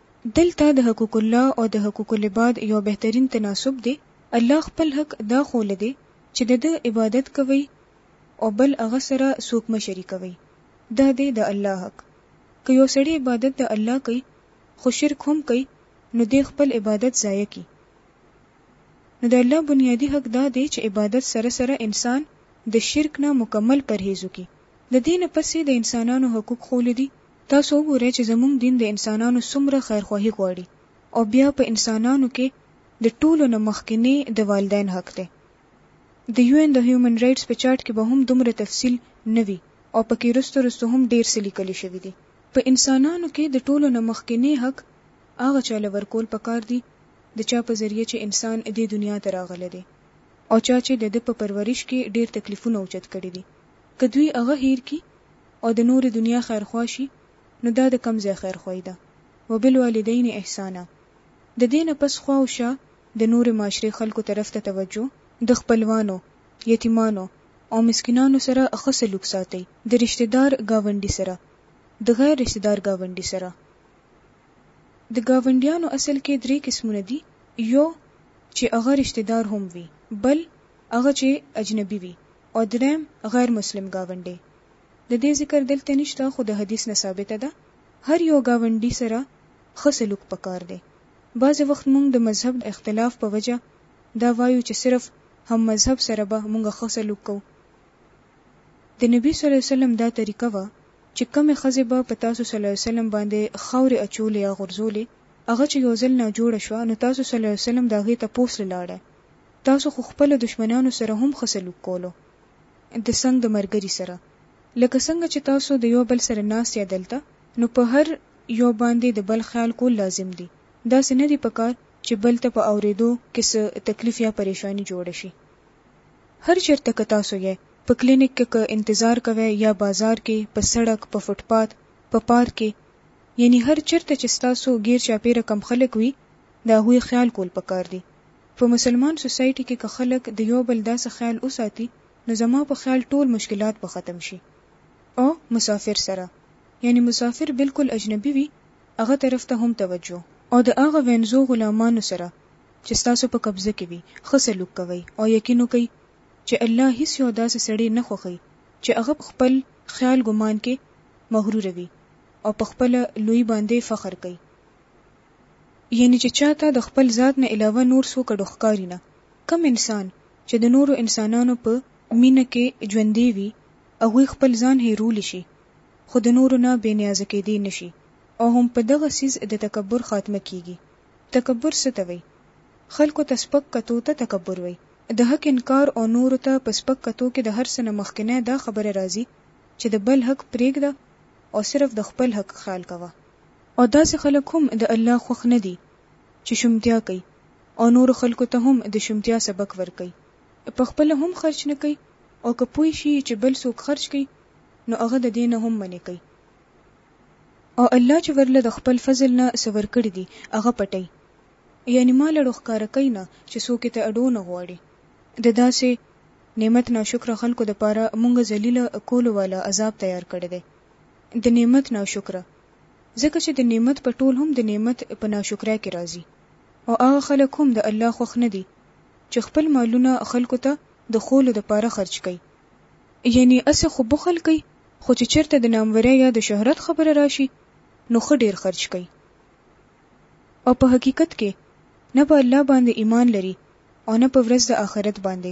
دلته د حقوق الله او د حقوق العباد یو بهترین تناسب دی، الله خپل حق دا ښوله دی چې د ده عبادت کوئ او بل هغه سره څوک مه شریکوئ، دا دی د الله حق، که یو سړی عبادت د الله کوي خو شرک هم کوي نو دی خپل عبادت ضایع کړي، نو د الله بنیادي حق دا دی چې عبادت سره سره انسان د شرک نه مکمل پرهیز وکړي، د دې نه پس یې د انسانانو حقوق ښوله دي، تاسو وګورئ چې زموږ دین د انسانانو څومره خیرخواهي غواړي او بیا په انسانانو کې د ټولو نه مخکینې د والدین حق دی. د یو این د هیومن رایټس په چارټ کې به هم دومره تفصیل نه وي او په کې وروسته وروسته هم ډېر څه لیکل شوي دي. په انسانانو کې د ټولو نه مخکینې حق هغه چا له ورکول پکار دي د چا په ذریعه چې انسان دې دنیا ته راغلی دی او چا چې د ده په پرورش کې ډېر تکلیفونه اوچت کړي دي. که دوی هغه هیر کړي او د نورې دنیا خیرخواه شي نو دا د کوم ځای خیرخواهي ده؟ وبالوالدین احسانا د دې نه پس خوا او شا د نورې معاشرې خلکو طرف ته توجه، د خپلوانو، یتیمانو او مسکینانو سره ښه سلوک ساتئ، د رشته دار ګاونډي سره، د غیر رشته دار ګاونډي سره. د ګاونډیانو اصل کې درې قسمونه دي، یو چې هغه رشته دار هم وي، بل هغه چې اجنبي وي، او دریم غیر مسلم ګاونډی د دې ذکر دلته نشته خو د حدیث نه ثابته ده هر یو ګاونډي سره ښه سلوک پکار دی بعضې وخت مونږ د مذهب د اختلاف په وجه دا وایو چې صرف هم مذهب سره به مونږ ښه سلوک کوو د نبی صلی الله علیه وسلم دا طریقه وه چې کومې ښځې به په تاسو صلی الله علیه وسلم باندې خاورې اچولې یا غورځولې هغه چې یو ځل ناجوړه شوه نو تاسو صلی الله علیه وسلم د هغې تپوس له لاړی تاسو خو خپله دښمنانو سره هم ښه سلوک کولو د څنګ د مرګري سره لکه څنګه چې تاسو د يو بل سره ناست يا دلته نو په هر يو باندې د بل خيال کول لازم دي داسې نه دي په کار چې بل ته په اوريدو کې څه تکليف يا پريشاني جوړه شي هر چرته که تاسو يئ په کلينک کې که انتظار کوئ يا بازار کې په سړک په فوټ پات په پارک کې يعني هر چرته چې ستاسو ګير چاپيره کم خلک وي د هغوي خيال کول په کار دي. په مسلمان سوسايټي کې که خلک د يو بل داسې خيال وساتي نو زما په خيال ټول مشکلات به ختم شي او مسافر سره يعني مسافر بلکل اجنبي وي هغه طرف ته هم توجه او د هغه وينزو غلامانو سره چې ستاسو په قبضه کې وي ښه سلوک کوئ او يقين وکړئ چې الله هيڅ يو داسې سړی نه خوښوي چې هغه په خپل خيال ګمان کې مغرور وي او په خپله لويي باندې فخر کوي. یعنی چې چا ته د خپل ذات نه علاوه نور څوک اړو ښکاری نه، کوم انسان چې د نورو انسانانو په مینه کې ژوندی وی هغوی خپل ځان هیرولی شی خو د نورو نه بې نیازه کیدی نه شی او هم په دغه څیز د تکبر خاتمه کیږی. تکبر څه ته وایی؟ خلکو ته سپک کتو ته تکبر وایی. د حق انکار او نورو ته په سپک کتو کې د هر څه نه مخکنی دا خبره راځی چې د بل حق پریږده او صرف د خپل حق خیال کوه. او داسې خلک هم د الله خوښ نه دي چې شومتیا کوي او نورو خلکو ته هم د شومتیا سبق ورکوي، په خپله هم خرچ نه کوي او که پوه شي چې بل څوک خرچ کوي نو هغه د دې نه هم منع کوي او الله چې ورله د خپل فضل نه څه ورکړي دي هغه پټوي یعنې مال ړو ښکاره کوي نه چې څوک یې ته ړو نه غواړي. د داسې نعمت ناشکره خلکو لپاره مونږ ذلیل کولو والا عذاب تیار کړی دی. د نعمت ناشکره. ځکه چې د نعمت پټول هم د نعمت په ناشکرۍ کې راځي او هغه خلک هم د الله خوښ نه دي چې خپل مالونه خلکو ته د ښولو د پاره خرچ کوي یعنی هسې خو بخل کوي خو چې چېرته د نامورۍ یا د شهرت خبره راشي نو ښه ډېر خرچ کوي او په حقیقت کې نه په الله باندې ایمان لري او نه په ورځ د آخرت باندې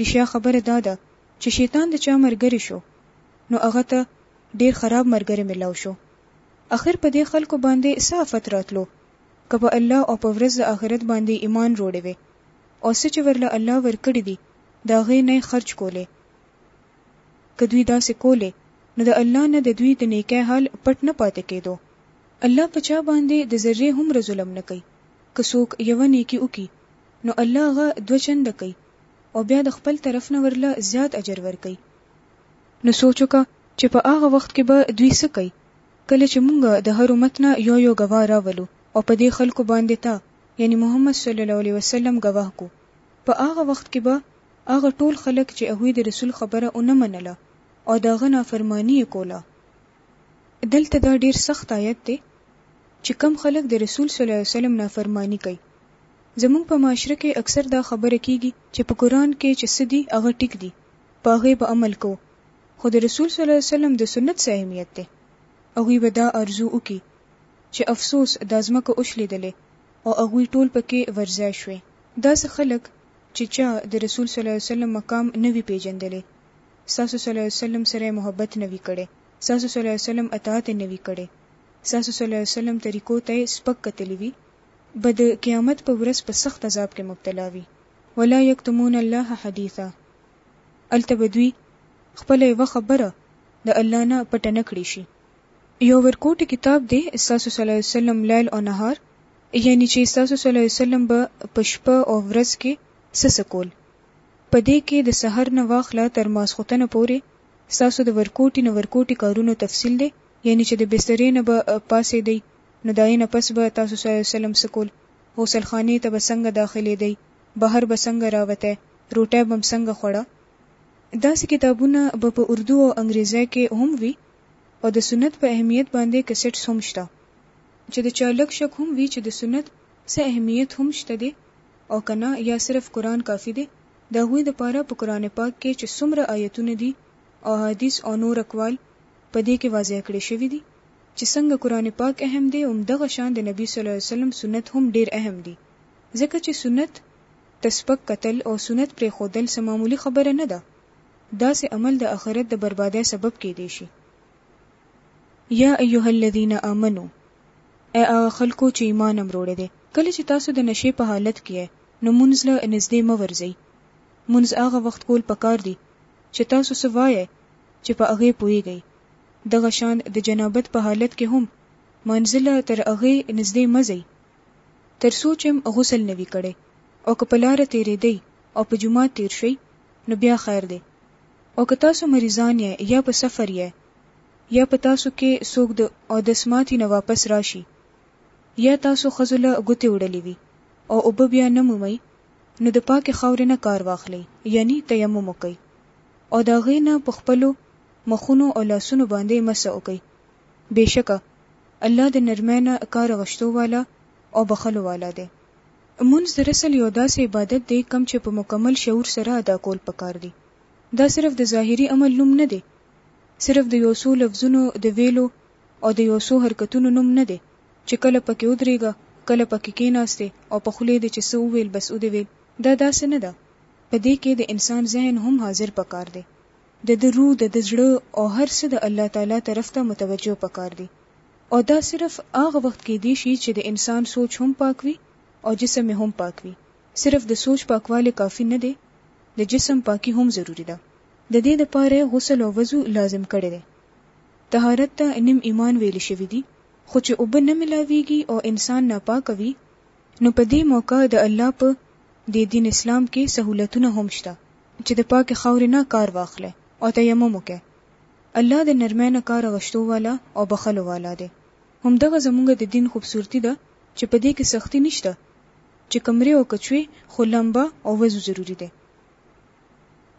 رښیا خبره دا ده چې شیطان د چا مرګري شو نو هغه ته ډیر خراب مرګري ملاو شو اخر په دې خلکو باندې څه افت راتلو که په الله او په ورځ د آخرت باندې ایمان روړې وې او څه چې ورله الله ورکړي دي د هغې نه خرج کولې که دوی داسې کولې نو د الله نه د دوی د نیکه حال پټ نه پاتې کېدو الله په چا باندې د ذرې هم ظلم نه کوي که څوک یوه نیکی وکي نو الله غه دوه چنده کوي او بیا د خپل طرف نه ورله زیات اجر ورکوي. نو سوچ وکړه چې په هغه وخت کې به دوی څه کوي کله چې مونږ د هر امت نه یو یو ګواه راولو او په دې خلکو باندې تا، یعنې محمد صلی الله علیه وسلم، ګواه کړو، په هغه وخت کې به هغه ټول خلک چې هغوی د رسول خبره ونه منله او د هغه نافرماني یې کوله، دلته دا ډیر سخت آیت دی چې کوم خلک د رسول صلی الله علیه وسلم نافرمانی کوي زموږ په معاشره کې اکثر دا خبره کیږي چې په قرآن کې چې څه دي هغه ټیک دي په هغې به عمل کوو خو د رسول صلی الله علیه وسلم د سنت څه اهمیت دی هغوی به دا ارزو وکړي چې افسوس دا ځمکه وشلیدلې او هغوی ټول پکې ورځای شوې داسې خلک چې چا د رسول صلی الله علیه وسلم مقام نه وي پیژندلی ستاسو صلی الله علیه وسلم سره محبت نه وی کړی ستاسو صلی الله علیه وسلم اطاعت نه وی کړی ستاسو صلی الله علیه وسلم طریقو ته یې سپک کتلی وی به د قیامت په ورځ په سخت عذاب کې مبتلا وی ولا یکتمون الله حدیثا هلته به دوی خپله یوه خبره د الله نه پټه نه کړی شي یو ورکوټ کتاب دی ستاسو صلی الله علیه وسلم لیل او نهار یعنی چې ستاسو صلی الله علیه وسلم به په شپه او ورځ کې څه څه کول په دې کې د سحر نه واخله تر ماسخوتنه پورې ستاسو د ورکوټي نه ورکوټي کارونو تفصیل دی، یعنی چې د بسترې نه به پاڅېدئ نو دهغې نه پس به تاسو صلی الله علیه وسلم څه کول، غسل خانې ته به څنګه داخلېدئ، بهر به څنګه راوتئ، روټۍ به هم څنګه خوړه. داسې کتابونه به په اردو او انګرېزۍ کې هم وي او د سنت په اهمیت باندې کسټس هم شته. چې د چا لږ شک هم وي چې د سنت څه اهمیت هم شته دی او که نه یا صرف قرآن کافي دی د هغوی لپاره په قرآن پاک کې چې څومره آیتونه دي او احادیث او نور اقوال په دې کې واضح کړې شوي دي چې څنګه قرآن پاک اهم دی هم دغه شان د نبي صلی الله علیه وسلم سنت هم ډیر اهم دي ځکه چې سنت ته سپک کتل او سنت پریښودل څه معمولي خبره نه ده داسې عمل د اخرت د بربادۍ سبب کیدی شي یا ایها الذین آمنو، ای هغه خلکو چې ایمان امروړی دی، کله چې تاسو د نشې په حالت کې یئ نو مونځ له نږدې مه ورځئ، مونځ هغه وخت کول پکار دي چې تاسو څه وایئ چې په هغې پوهیږئ، دغه شان د جنابت په حالت کې هم مانځه له تر هغې نږدې مه ځئ تر څو چم غسل نه وي کړی او که په لاره تېرېدئ او په جومات تېر شئ نو بیا خیر دی او که تاسو مریضان یئ یا په سفر یئ یا په تاسو کې څوک د اودس ماتي نه واپس راشي یا تاسو ښځو له ګوتې وړلې وي او اوبه بیا نه مومئ نو د پاکې خاورې نه کار واخلئ یعنی تیمم وکړئ او د هغې نه په خپلو مخونو او لاسونو باندې مسح وکړئ بېشکه الله د نرمۍ نه کار اغشتو والا او بخښلو والا دی. لمونځ در اصل یو داسې عبادت دی کوم چې په مکمل شعور سره ادا کول پکار دي. دا صرف د ظاهري عمل نوم نه دی، صرف د یو څو لفظونو د ویلو او د یو څو حرکتونو نوم نه دی چې کله په کې ودرېږه، کله په کې کېناستې او په خولې دې چې څه وویل بس ودې ویل. دا داسې نه ده، په دې کې د انسان ذهن هم حاضر پکار دی دده روح دده زړه او هر څه د الله تعالی طرف ته متوجه پکار دي او دا صرف هغه وخت کیدی شي چې د انسان سوچ هم پاک وي او جسم یې هم پاک وي صرف د سوچ پاکوالی کافي نه دی د جسم پاکي هم ضروري ده ددې لپاره یې غسل او وضو لازم کړی دی طهارت ته نیم ایمان ویل شوي دي خو چې اوبه نه ملاویږي او انسان ناپاکه وي نو په دې موقع د الله په دې دین اسلام کې سهولتونه هم شته چې د پاکې خاورې نه کار واخلې او تیمم وکړې. الله د نرمۍ نه کار اغشتو والا او بخښلو والا دی. همدغه زمونږ د دین خوبصورتي ده چې په دې کې سختي نشته چې کمرې او کچوې خو لمبه او وضو ضروري دی.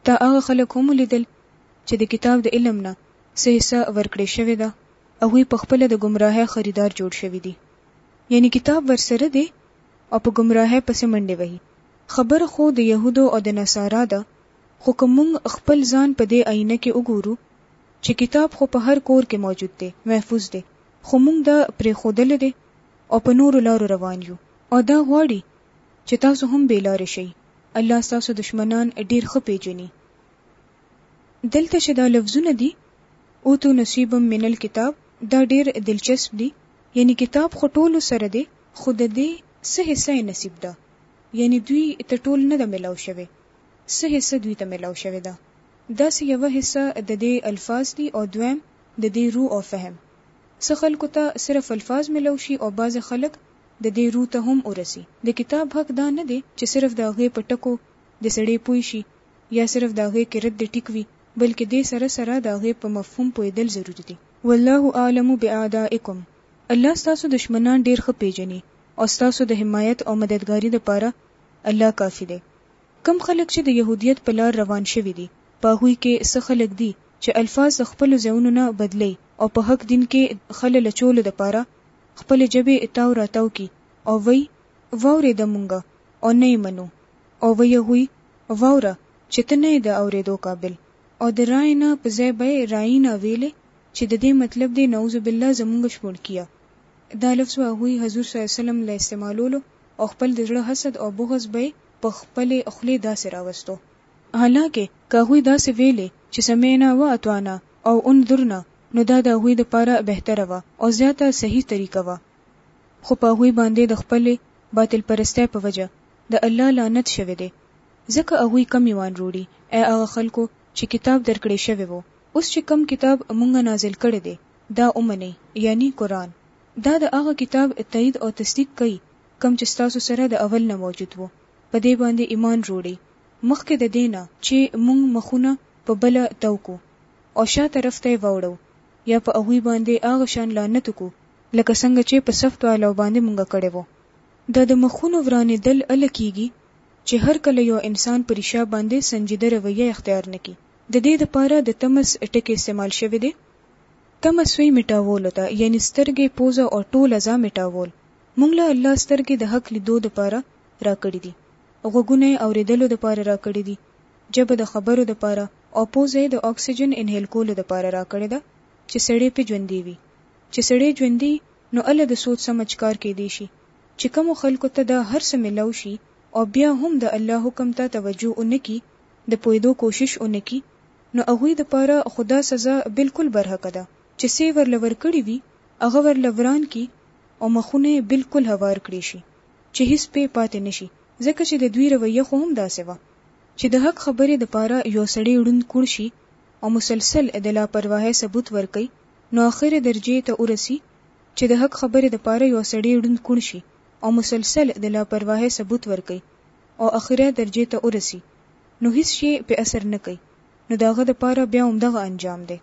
تا هغه خلک هم ولیدل چې د کتاب د علم نه څه حصه ورکړې شوې ده، هغوی پخپله د ګمراهۍ خریدار جوړ شوي دي. یعنې کتاب ورسره دی او په ګمراهۍ پسې منډې وهي. خبره خو د یهودو او د نصارا ده، خو که موږ خپل ځان په دې آیینه کې وګورو، چې کتاب خو په هر کور کې موجود دی، محفوظ دی، خو موږ دا پرېښودلی دی او په نورو لارو روان یو او دا غواړي، چې تاسو هم بې لارې شئ. الله ستاسو دښمنان ډېر ښه پېژني. دلته چې دا لفظونه دي، اوتو نصیبم من الکتاب، دا ډېر دلچسپ دي، یعنې کتاب خو ټولو سره دی، خو د دې څه حصه یې نصیب ده، یعنې دوی ته ټول نه ده ملاو شوې، څه حصه دوی ته ملاو شوې ده، داسې یوه حصه د دې الفاظ دي او دویم د دې روح او فهم، څه خلکو ته صرف الفاظ ملاو شي او بعضې خلک د دې روح ته هم ورسي، د کتاب حق دا نه دی چې صرف د هغې په ټکو دې سړی پوه شي یا صرف د هغې قرت دې ټیک وي، بلکې دې سره سره د هغې په مفهوم پوهېدل ضروري دي. والله اعلم باعدائکم، الله ستاسو دښمنان ډېر ښه پېژني او ستاسو د حمایت او مددګاري لپاره الله کافي دی. کوم خلک چې د یهودیت په لار روان شوي دي، په هغوی کې څه خلک دي چې الفاظ د خپلو ځایونو نه بدلوي او په حق دین کې د خله لچولو لپاره خپلې ژبې تاو راتاو کړي او وایي، واورېده مونږ او نه یې منو او وایي هغوی، واوره چې ته نه یې د اورېدو قابل. او د رای نه په ځای به یې رایینا ویلی چی ددی مطلب دی نعوذ بالله زمونږ شپونکیه دا لفظ به هغوی حضور صلی الله علیه وسلم له استعمالولو او خپل د زړه حسد او بغض به یې په خپلی خولې داسی راوستو حالانکه که هغوی داسی ویلی چی سمعنا و اطعنا او انظرنا نو دا د هغوی د پاره بهتره وه او زیاته صحیح طریقه وه خو په هغوی باندی د خپلی باطل پرستی په وجه د الله لعنت شوی دی ځکه هغوی کم ایمان روړي. ای هغه خلکو! چې کتاب درکړی شوی وو، اوس چې کوم کتاب مونږ نازل کړی دی، دا ومنئ، یعنی قرآن. دا د هغه کتاب تأیید او تصدیق کوي، کوم چې ستاسو سره د اول نه موجود وو. په دې باندې ایمان روړئ، مخکې د دې نه، چې مونږ مخونه په بله تاو کړو او شا طرف ته یې واوړو، یا په هغوی باندې هغه شان لعنت وکړو، لکه څنګه چې په ثبت والو باندې مونږ کړی وو. دا د مخونو ورانیدل هله کیږي، چې هر کله یو انسان په ریشا باندې سنجیده رویه اختیار نه کړي د دې لپاره د طمس ټکی استعمال شوی دی طمس سوی مټاوولو ته یعنی سترګې، پوزه او ټول اعضاء مټاوول مونږ له الله سترګې د حق لیدو لپاره راکړې دي، غوږونه یې اوریدلو لپاره راکړې دي، ژبه د خبرو لپاره او پوزه یې د اکسیجن انهیل کولو لپاره راکړې ده چې سړی پرې ژوندی وي چې سړی ژوندی نو هله د سوچ سمجھ کار کیدای شي چې کومو خلکو ته دا هر څه ملاو شي او بيا هم د الله حکم ته توجه ونه کړي، د پوهېدو کوشش ونه کړي، نو هغوی لپاره خو دا سزا بالکل برحقه ده، چې څۀ ورله ورکړي وي هغه ورله وران کړي او مخونه يې بالکل هوار کړې شي، چې هيڅ پۀ پاتې نه شي، ځکه چې د دوی رويه خو هم داسې وه، چې د حق خبرې لپاره يو سړی ړوند کوڼ شي او مسلسل د لاپرواهۍ ثبوت ورکوي، نو اخرې درجې ته ورسي چې د حق خبرې د پاره يو سړې ړوند کوڼ شي او مسلسل د لاپرواهۍ ثبوت ورکوي او اخرې درجې ته ورسي نو هيڅ شي پې اثر نه کوي نو د هغه د پاره بيا هم دغه انجام دی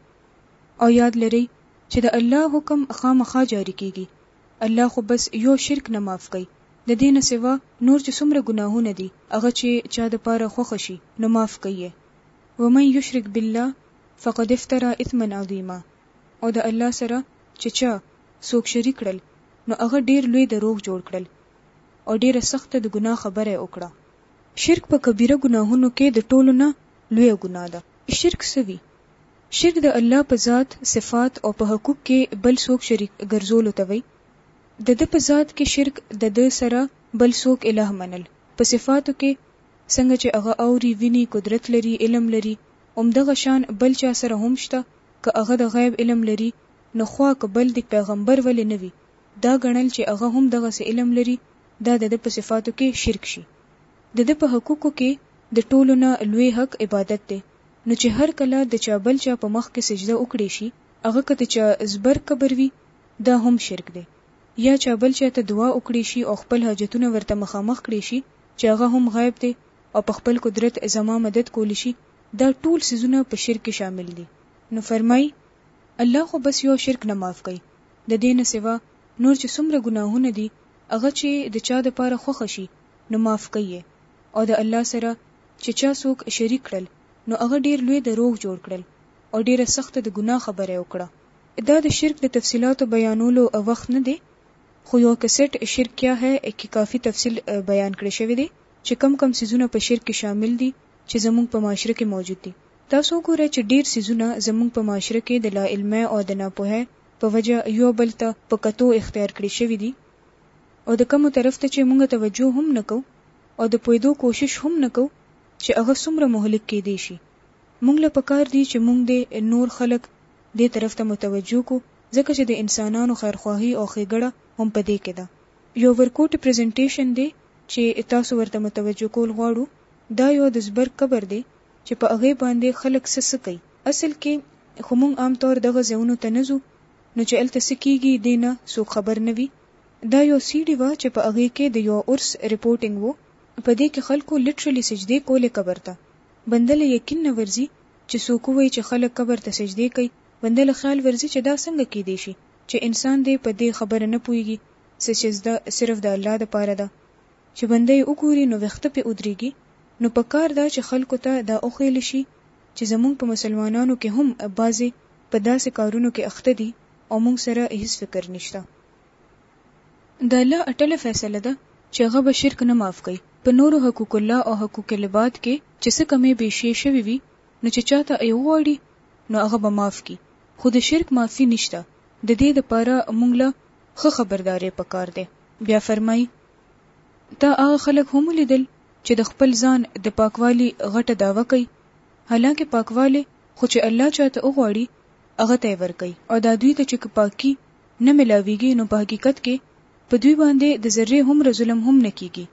او ياد لرئ چې د الله حکم خامخا جاري کيږي الله خو بس يو شرک نه معاف کوي د دې نه سوا نور چې څومره ګناهونه دي هغه چې چا د پاره خوښ شي نو معاف کوي يې ومن يشرک بالله فقد افتری اثما عظیما او د الله سره چې چا څوک شریک کړل نو هغه ډیر لوی دروغ جوړ کړل او ډیره سخته د ګناه خبره یې وکړه. شرک په کبیره ګناهونو کې د ټولو نه لویه ګناه ده. شرک څه وي؟ شرک د الله په ذات، صفات او په حقوق کې بل څوک شریک ګرځولو ته وایي. د ده په ذات کې شرک د ده سره بل څوک اله منل، په صفاتو کې څنګه چې هغه اوري، ویني، قدرت لري، علم لري، همدغه شان بل چا سره هم شته، که هغه د غیب علم لري، نو خوا که بل دې پیغمبر ولې نه وي، دا ګڼل چې هغه هم دغسې علم لري، دا د ده په صفاتو کې شرک شي. د ده په حقوقو کې د ټولو نه لوی حق عبادت دی، نو چې هر کله د چا بل چا په مخ کې سجده وکړې شي، هغه که د چا زبر قبر وي، دا هم شرک دی، یا چا بل چا ته دعا وکړې شي او خپل حاجتونه ورته مخامخ کړې شي، چې هغه هم غیب دی او په خپل قدرت زما مدد کولی شي، دا ټول څیزونه په شرک کې شامل دي، نو فرمایي، الله خو بس یو شرک نه معاف کوي، د دې نه سوا نور چې څومره ګناهونه دي هغه چې د چا لپاره خوښه شي نو معاف کوي یې، او د الله سره چې چا څوک شریک کړل نو هغه ډیر لوی دروغ جوړ کړل او ډیره سخته د ګناه خبره یې وکړه. دا د شرک د تفصیلاتو بیانولو وخت نه دی، خو یو کسټ شرک کیا هی کې کافي تفصیل بیان کړی شوی دی چې کوم کوم څیزونه په شرک کې شامل دي چې زموږ په معاشره کې موجود دي. تاسو وګورئ چې ډیر څیزونه زموږ په معاشره کې د لاعلمۍ او د ناپوهۍ په وجه یو بل ته په کتو اختیار کړي شوي دي او د کومو طرف ته چې موږ توجه هم نه کوو او د پوهیدو کوشش هم نه کوو چې هغه څومره مهلک کیدی شي موږ له پکار دي چې موږ دې نور خلک دې طرف ته متوجه کو ځکه چې د انسانانو خیرخواهي او ښیګړه هم په دې کې ده. یو ورکوټی پریزنټیشن دی چې تاسو ورته متوجه کول غواړو. دا یو د زبرګ قبر دی چې په هغې باندې خلک څه څه کوي. اصل کې خو موږ عام طور دغه ځایونو ته نه ځو نو چې هلته څه کیږي دې نه څوک خبر نه وي. دا یو سي ډي وه چې په هغې کې د یو عرس ریپورټنګ وو. په دې کې خلکو لیټرلي سجدې کولې قبر ته. بنده له یقین نه ورځي چې څوک ووایي چې خلک قبر ته سجدې کوي، بنده له خیال ورځي چې دا څنګه کیدی شي چې انسان دې په دې خبره نه پوهیږي چې سجده صرف د الله لپاره ده، چې بنده یې وګوري نو ویښته پرې ودریږي، نو په کار ده چې خلکو ته دا وښیل شي چې زموږ په مسلمانانو کې هم بعضې په داسې کارونو کې اخته دي او موږ سره هیڅ فکر نشته. د الله اټله فیصله ده چې هغه به شرک نه معاف کړي، په نورو حقوق الله او حقوق العباد کې چې څه کمې بیشې شوې وي نو چې چاته ئې وغواړي نو هغه به معاف کړي خو د شرک معافي نشته د دې د پاره مونږ له ښه خبردارې په کار دی بیا فرمائی تا هغه خلک هم ولیدل چې د خپل ځان د پاکوالی غټه دعوه کوي حالانکه پاکوالی خو چې الله چاته وغواړي هغه ته ئې ورکوي او دا دوی ته چې که پاکي نه ملاویږی نو په حقیقت کی په دوی باندی د ذرې هومره ظلم هم نه کیږی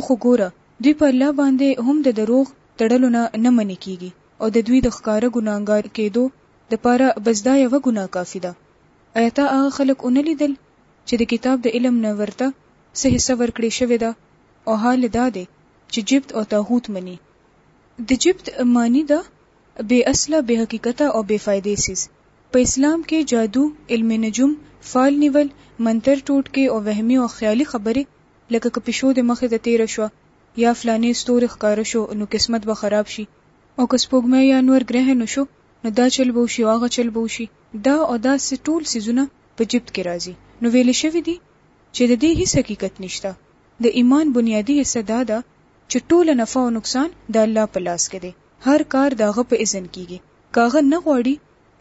اوخو ګوره دوی په الله باندی هم د دروغ تړلو نه نه منی کیږی او د دوی د ښکاره ګناهګار کیدو د پاره بس دا یوه ګناه کافی ده ایا تا هغه خلک ونه لیدل چه د کتاب د علم نه ورته څه حصه ورکړی شوی ده او حال دا دی چه جبت او طاغوت منی د جبت معنی ده بې اصله، بې حقیقته او بې فایدې څیز. په اسلام کې جادو، علم نجوم، فال نیول، منتر ټوټکې او وهمي او خیالي خبرې لکه که پیشو دې مخې ته تېره شوه یا فلانې ستورې ښکاره شو نو قسمت به خراب شي او که سپوږمۍ یا نور ګرهن وشو نو دا چل به وشي او هغه چل به وشي دا او دا سې ټول څیزونه په جبت کې راځي نو ویل شوي دي چې د دې هیڅ حقیقت نشته د ایمان بنیادي حصه دا ده چې ټوله نفع او نقصان د الله په لاس کې دی. هر کار د هغه په اذن کیږي که هغه نه غواړي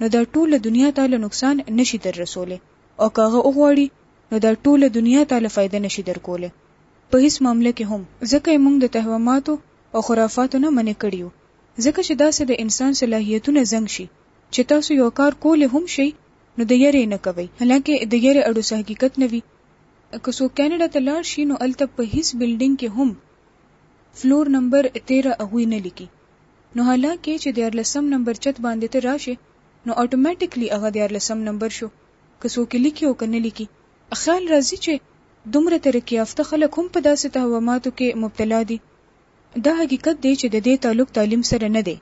نو دا ټوله دنیا تا له نقصان نه شي در رسولای او که هغه وغواړي نو دا ټوله دنیا تا له فایده نه شي در کولای په هیڅ معامله کې هم ځکه یې مونږ د تهوماتو او خرافاتو نه منع کړي یو ځکه چې داسې د انسان صلاحیتونه زنګ شي چې تاسو یو کار کولای هم شئ نو د یرې یې نه کوئ حالانکه د یرې اړوسه حقیقت نه وي. که څوک کاناډا ته لاړ شي نو هلته په هیڅ بلډنګ کې هم. فلور نمبر تیره هغوی نه لیکي نو حالانکه چې دیارلسم نمبر چت باندې ته راشې نو اټومټیکلي هغه دیارلسم نمبر شو که څوک یې لیکي او که نه لیکي. خیال راځي چې دومره ترقي یافته خلک هم په داسې توهماتو کې مبتلا دي. دا حقیقت دی چې ددې تعلق تعلیم سره نه دی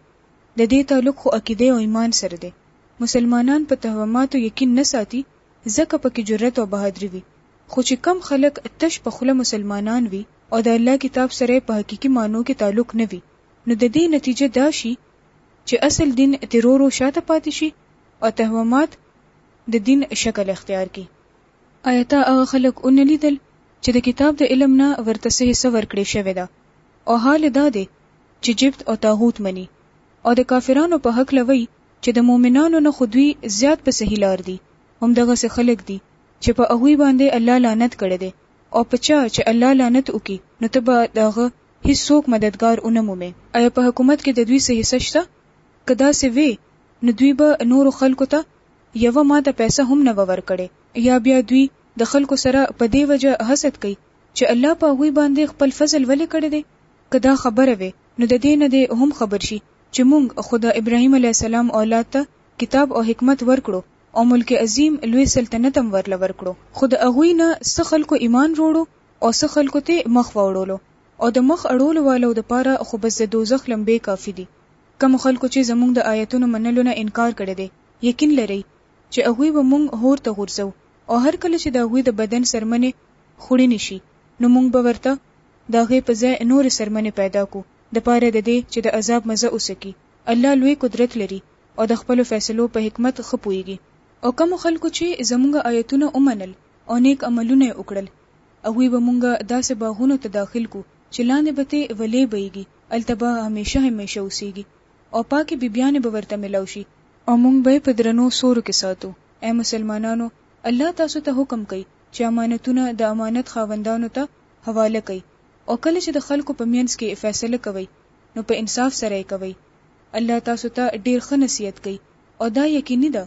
ددې تعلق خو عقیدې او ایمان سره دی. مسلمانان په توهماتو یقین نه ساتي ځکه پکې جرئت او بهادري وي خو چې کوم خلک تش په خوله مسلمانان وي، او د الله کتاب سره یې په حقیقي معنو کې تعلق نه وي نو د دې نتیجه دا شي چې اصل دین ترو رو شاته پاتې شي او تهومات د دین شکل اختیار کړي. ایا تا هغه خلک ونه لیدل چې د کتاب د علم نه ورته څه حصه ورکړې شوې ده او حال یې دا دی چې جبت او طاغوت مني او د کافرانو په هکله وایي چې د مؤمنانو نه خو دوی زیات په صحیح لار دي، همدغسې خلک دي چې په هغوی باندې الله لعنت کړی دی. او په چا چې الله لعنت وکړي نو ته به د هغه هیڅوک مددګار ونه مومې. ایا په حکومت کې د دوی څه حصه شته؟ که داسې وی نو دوی به نورو خلکو ته یوه ماته پیسه هم نه وه ورکړې. یا بیا دوی د خلکو سره په دې وجه حسد کوي چې الله په هغوی باندې خپل فضل ولې کړی دی؟ که دا خبره وی نو د دې نه دې هم خبر شي چې مونږ خو د ابراهیم علیه السلام اولاد ته کتاب او حکمت ورکړو، او ملک عظیم لوی سلطنت هم ورله ورکړو خو د هغوی نه څه خلکو ایمان روړو او څه خلکو تې مخ واړولو او د مخ اړولو والو د پاره خو بس د دوزخ لمبې کافي دي کومو خلکو چې زمونږ د آیتونو منلو نه انکار کړی دی یقین لرئ چې هغوی به مونږ حور ته غورځوو او هر کله چې د هغوی د بدن څرمنې خړینې شي نو مونږ به ورته د هغې په ځای نورې څرمنې پیدا کړو د پاره د دې چې د عذاب مزه وڅکي الله لوی قدرت لري او د خپلو فیصلو په حکمت ښه پوهیږي او کومو خلکو چې زمونږ آیتونه ومنل او نیک عملونه یې وکړل هغوی به مونږ داسې باغونو ته داخل کړو چې لاندې به ترې ولې بهیږي هلته به همیشه همیشه اوسیږي او پاکې بي بیانې به ورته ملاو شي او مونږ به یې په درنو سورو کې ساتو، ای مسلمانانو الله تاسو ته حکم کوي چې امانتونه د امانت خاوندانو ته حواله کړئ او کله چې د خلکو په مینځ کې فیصله کوئ نو په انصاف سره یې کوئ. الله تاسو ته ډېر ښه نصیحت کوي او دا یقیني ده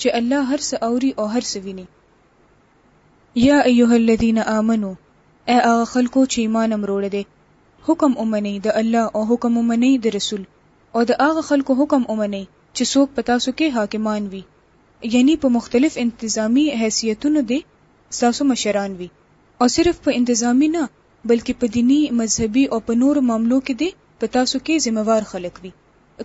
چې الله هر څه اوري او هر څه ویني. یا ایها الذین آمنو، ای هغه خلکو چې ایمان امروړی دی، حکم ومنئ د الله او حکم ومنئ د رسول او د هغه خلکو حکم ومنئ چې څوک په تاسو کې حاکمان وي، یعنی په مختلف انتظامي حیثیتونو دې ستاسو مشران وي او صرف په انتظامي نه بلکې په دیني، مذهبي او په نورو معاملو کې دې په تاسو کې ذمه وار خلک وي.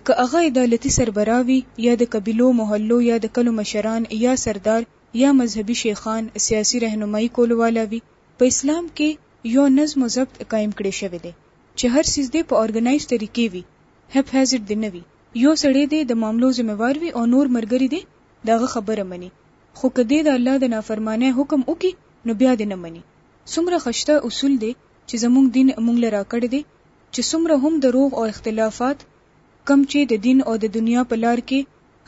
که هغه عدالتي سربراه وي یا د قبیلو، محلو یا د کلو مشران یا سردار یا مذهبي شیخان، سیاسي رهنمایي کولو والا وي. په اسلام کې یو نظم و ضبط قایم کړې شوې دی چې هر څیز دې په ارګنایز طریقې وي، هپ هزیډ دې نه وي. یو سړی دې د معاملو ذمه وار وي او نور ملګري دې د هغه خبره مني، خو که دې د الله د نافرمانۍ حکم وکړي نو بیا دې نه مني. څومره خشته اصول دی چی زموږ دین موږ له راکړی دی چی څومره هم دروغ او اختلافات کوم چی د دین او د دنیا په لار کی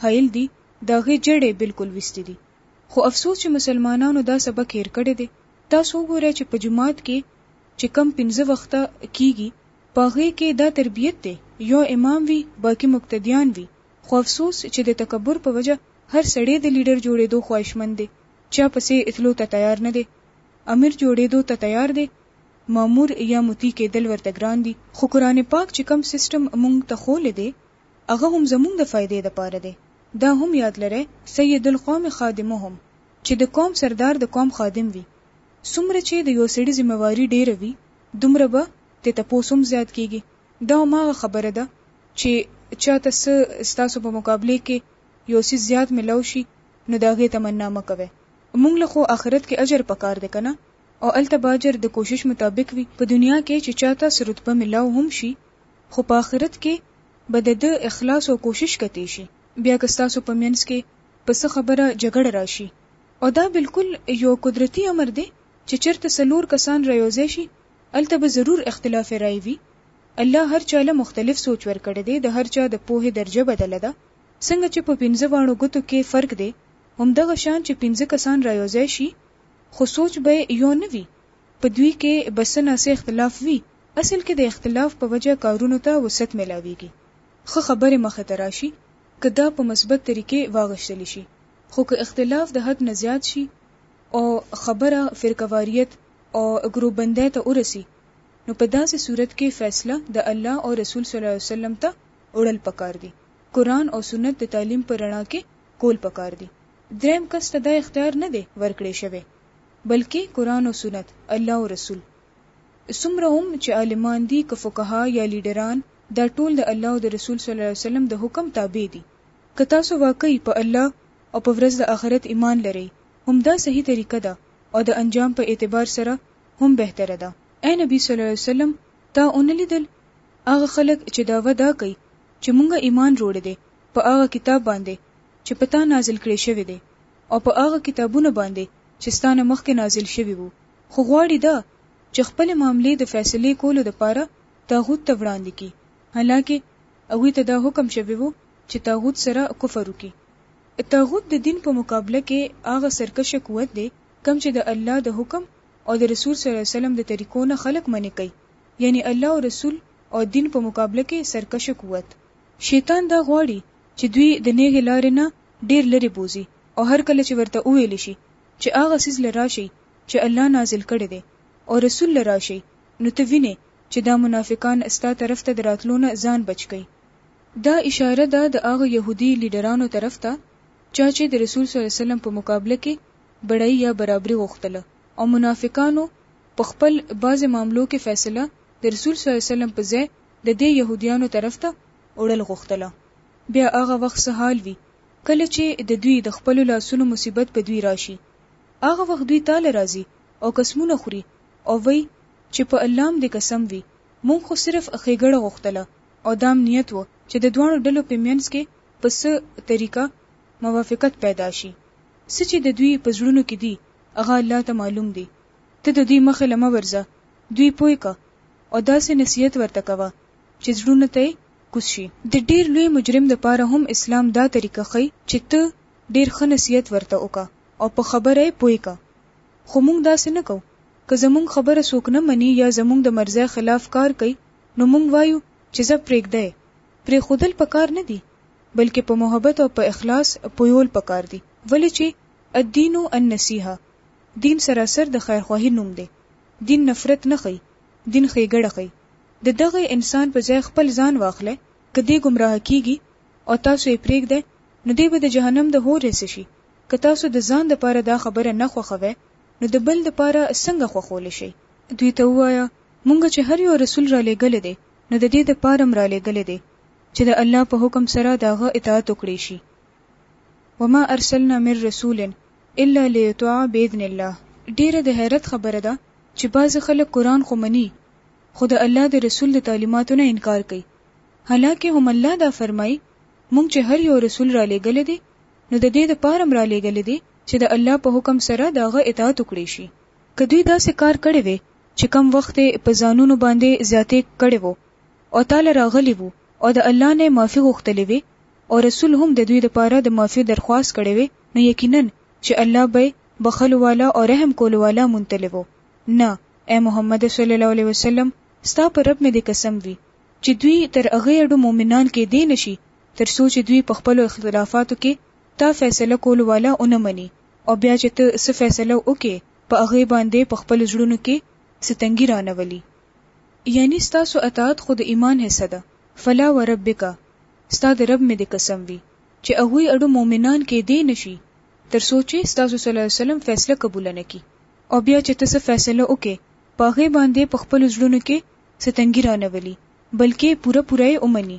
حایل دی د هغی جړی بلکل ویستی دی خو افسوس چی مسلمانانو دا سبق هیر کړی دی تاسو وګوری چی په جومات کی چی کوم پنځه وخته کیږی په هغی کی دا تربیت دی یو امام وی باقی مقتدیان وی خو افسوس چی د تکبر په وجه هر سړی د لیډر جوړیدو خواهشمند دی چا پسې تلو ته تیار نه دی، امیر جوړېدو ته تیار دی، مامور یا مطیع کېدل ورته ګران دي. خو قرآن پاک چې کوم سیستم مونږ ته ښولی دی، هغه هم زمونږ د فایدې لپاره دی، دا هم یاد لرئ، سید القوم خادمهم، چې د قوم سردار د قوم خادم وي، څومره چې د یو سړي ذمه واري ډېره وي، دومره به ترې تپوس هم زیات کېږي، دا هماغه خبره ده، چې چا ته څه ستاسو په مقابلې کې یو څیز زیات ملاو شي، نو د هغې تمنا مه کوی مونږ له خو اخرت کې اجر پکار دی کنه او هلته به اجر د کوشش مطابق وی په دنیا کې چې چاته څه رتبه ملاو هم شي خو په اخرت کې به د ده اخلاص او کوشش کتی شي بیا که ستاسو په مینځ کې په څه خبره جګړه راشي او دا بلکل یو قدرتی امر دی چې چرته څلور کسان رایوځای شي هلته به ضرور اختلاف رای وی الله هر چاله مختلف سوچ ورکړی دی د هر چا د پوهې درجه بدله ده څنګه چې په پنځه واړو ګوتو کې فرق دی، همدغه شان چې پنځه کسان رايوځای شي، خو سوچ به يې يو نه وي، په دوی کې به څه نا څه اختلاف وي، اصل کې د اختلاف په وجه کارونو ته وسعت ميلاوېږي، ښه خبرې مخ ته راشي، که دا په مثبت طريقې واغښتل شي، خو که اختلاف د حد نه زيات شي او خبره فرقه واريت او ګروپبندۍ ته ورسي، نو په داسې صورت کې فيصله د الله او رسول صلی الله عليه وسلم ته وړل پکار دي. قرآن او سنت د تعلیم په رڼا کې کول پکار دي دریم کس ته دا اختیار نه دی ورکړی شوی بلکه قرآن او سنت الله او رسول څومره هم چې عالمان دي که فقها یا لیډران دا ټول د الله او د رسول صلی الله علیه وسلم د حکم تابع دي. که تاسو واقعی په الله او په ورځ د آخرت ایمان لرئ هم دا صحیح طریقه ده او د انجام په اعتبار سره هم بهتره ده. اې نبی صلی الله علیه وسلم! تا اونه لیدل هغه خلک چې دعوه دا کوي چې مونږ ایمان روړی دی په هغه کتاب باندې چې په تا نازل کړی شوی دی او په هغه کتابونه باندې چې ستا نه مخکې نازل شوي وو خو غواړي دا چې خپلې معاملې د فیصلې کولو د پاره طاغوت ته وړاندې کړي حالانکه هغوی ته دا حکم شوی وو چې طاغوت سره کفر وکړي طاغوت د دین په مقابله کې هغه سرکشه قوت دی کوم چې د الله د حکم او د رسول صلی الله علیه وسلم د طریقو نه خلک منع کوي یعنی الله او رسول او دین په مقابله کې سرکشه قوت شیطان دا غواړي چې دوی د نیغې لارې نه ډیر لرې بوځي او هر کله چې ورته وویل شي چې هغه څیز له راشئ چې الله نازل کړی دی او رسول له راشئ نو ته وینې چې دا منافقان ستا طرف ته د راتلو نه ځان بچ کوي دا اشاره ده د هغه یهودي لیډرانو طرف ته چا چې د رسول صلی الله علیه وسلم په مقابله کې بډايي يا برابري غوښتله او منافقانو په خپل بعضې معاملو کې فيصله د رسول صلی الله عليه وسلم په ځای د دې يهوديانو طرف ته اوړل غوښتله بيا هغه وخت څه حال وي کله چې د دوی د خپلو لاسونو مصيبت په دوی راشي هغه وخت دوی تاله راځي او قسمونه خوري او وي چې په الله م دې قسم وي مونږ خو صرف ښيګړه غوښتله او دام نيت و چې د دواړو ډلو په مينځ کې په څه طريقه موافقت پيدا شي. څه چې د دوی په زړونو کې دي، هغه الله ته معلوم دي، ته د دوی مخې له مه ورځه، دوی پوه که، او داسې نصیحت ورته کوه چې زړونو ته یې کوز شي. د ډېر لوی مجرم لپاره هم اسلام دا طریقه ښيي چې ته ډېر ښه نصیحت ورته وکړه او په خبره یې پوه که، خو موږ داسې نه کوو، که زموږ خبره څوک نه مني یا زموږ د مرضۍ خلاف کار کوي، نو موږ وایو چې ځه پرېږده یې، پرېښودل په کار نه دي، بلکه په محبت او په اخلاص پویول پکار دي ولې چې الدین النصیحه دین سراسر د خیرخواهي نوم دی دین نفرت نه ښیي دین ښیګړه ښیي د دغه انسان په ځای خپل ځان واخلئ که دی ګمراه کیږي او تاسو یې پریږدئ نو دی به د جهنم د حور حصه شي که تاسو د ځان لپاره دا خبره نه خوښوئ نو د بل لپاره څنګه خوښولی شئ؟ دوی ته ووایه مونږ چې هر یو رسول رالیږلی دی نو د دې لپاره هم رالیږلی دی چې د الله په حکم سره د هغه اطاعت وکړې شي وما ارسلنا من رسول الا ليطاع باذن الله ډیره د حیرت خبره ده چې بعض خلک قران خو مني خو د الله د رسول د تعلیماتو نه انکار کوي حالکه هم الله دا فرمایي مونږ چې هر یو رسول را لېګل دي نو د دې د پارم را لېګل دي چې د الله په حکم سره د هغه اطاعت وکړي شي کدوی داسې کار کړي وي چې کم وخت په ځانونو باندې زیاتې کړي وو او تا له راغلي وو او د الله نه يې معافي غوښتلې وي او رسول هم د دوی لپاره د معافي درخواست کړی وي نو يقيناً چې الله به يې بخښلو والا او رحم کولو والا موندتلی وو نه اې محمده صلی الله عليه وسلم ستا په رب مې دې قسم وي چې دوی تر هغه اډو مؤمنان کېدی نه شي تر څو چې دوی په خپلو اختلافاتو کې تا فيصله کولو والا ونه مني او بيا چې ته څه فيصله وکړې په هغې باندې په خپلو زړونو کې څه تنګي رانه ولي. یعنی ستاسو اطاعت خو د ایمان حصه ده، فلا وربک، ستا د رب مې دې قسم وي، چې هغوی اړو مؤمنان کېدی نه شي تر څو چې ستاسو صلی الله علیه وسلم فیصله قبوله نه کړي او بیا چې ته څه فیصله وکړې په هغې باندې په خپلو زړونو کې څه تنګي رانه ولي بلکې پوره پوره یې ومني.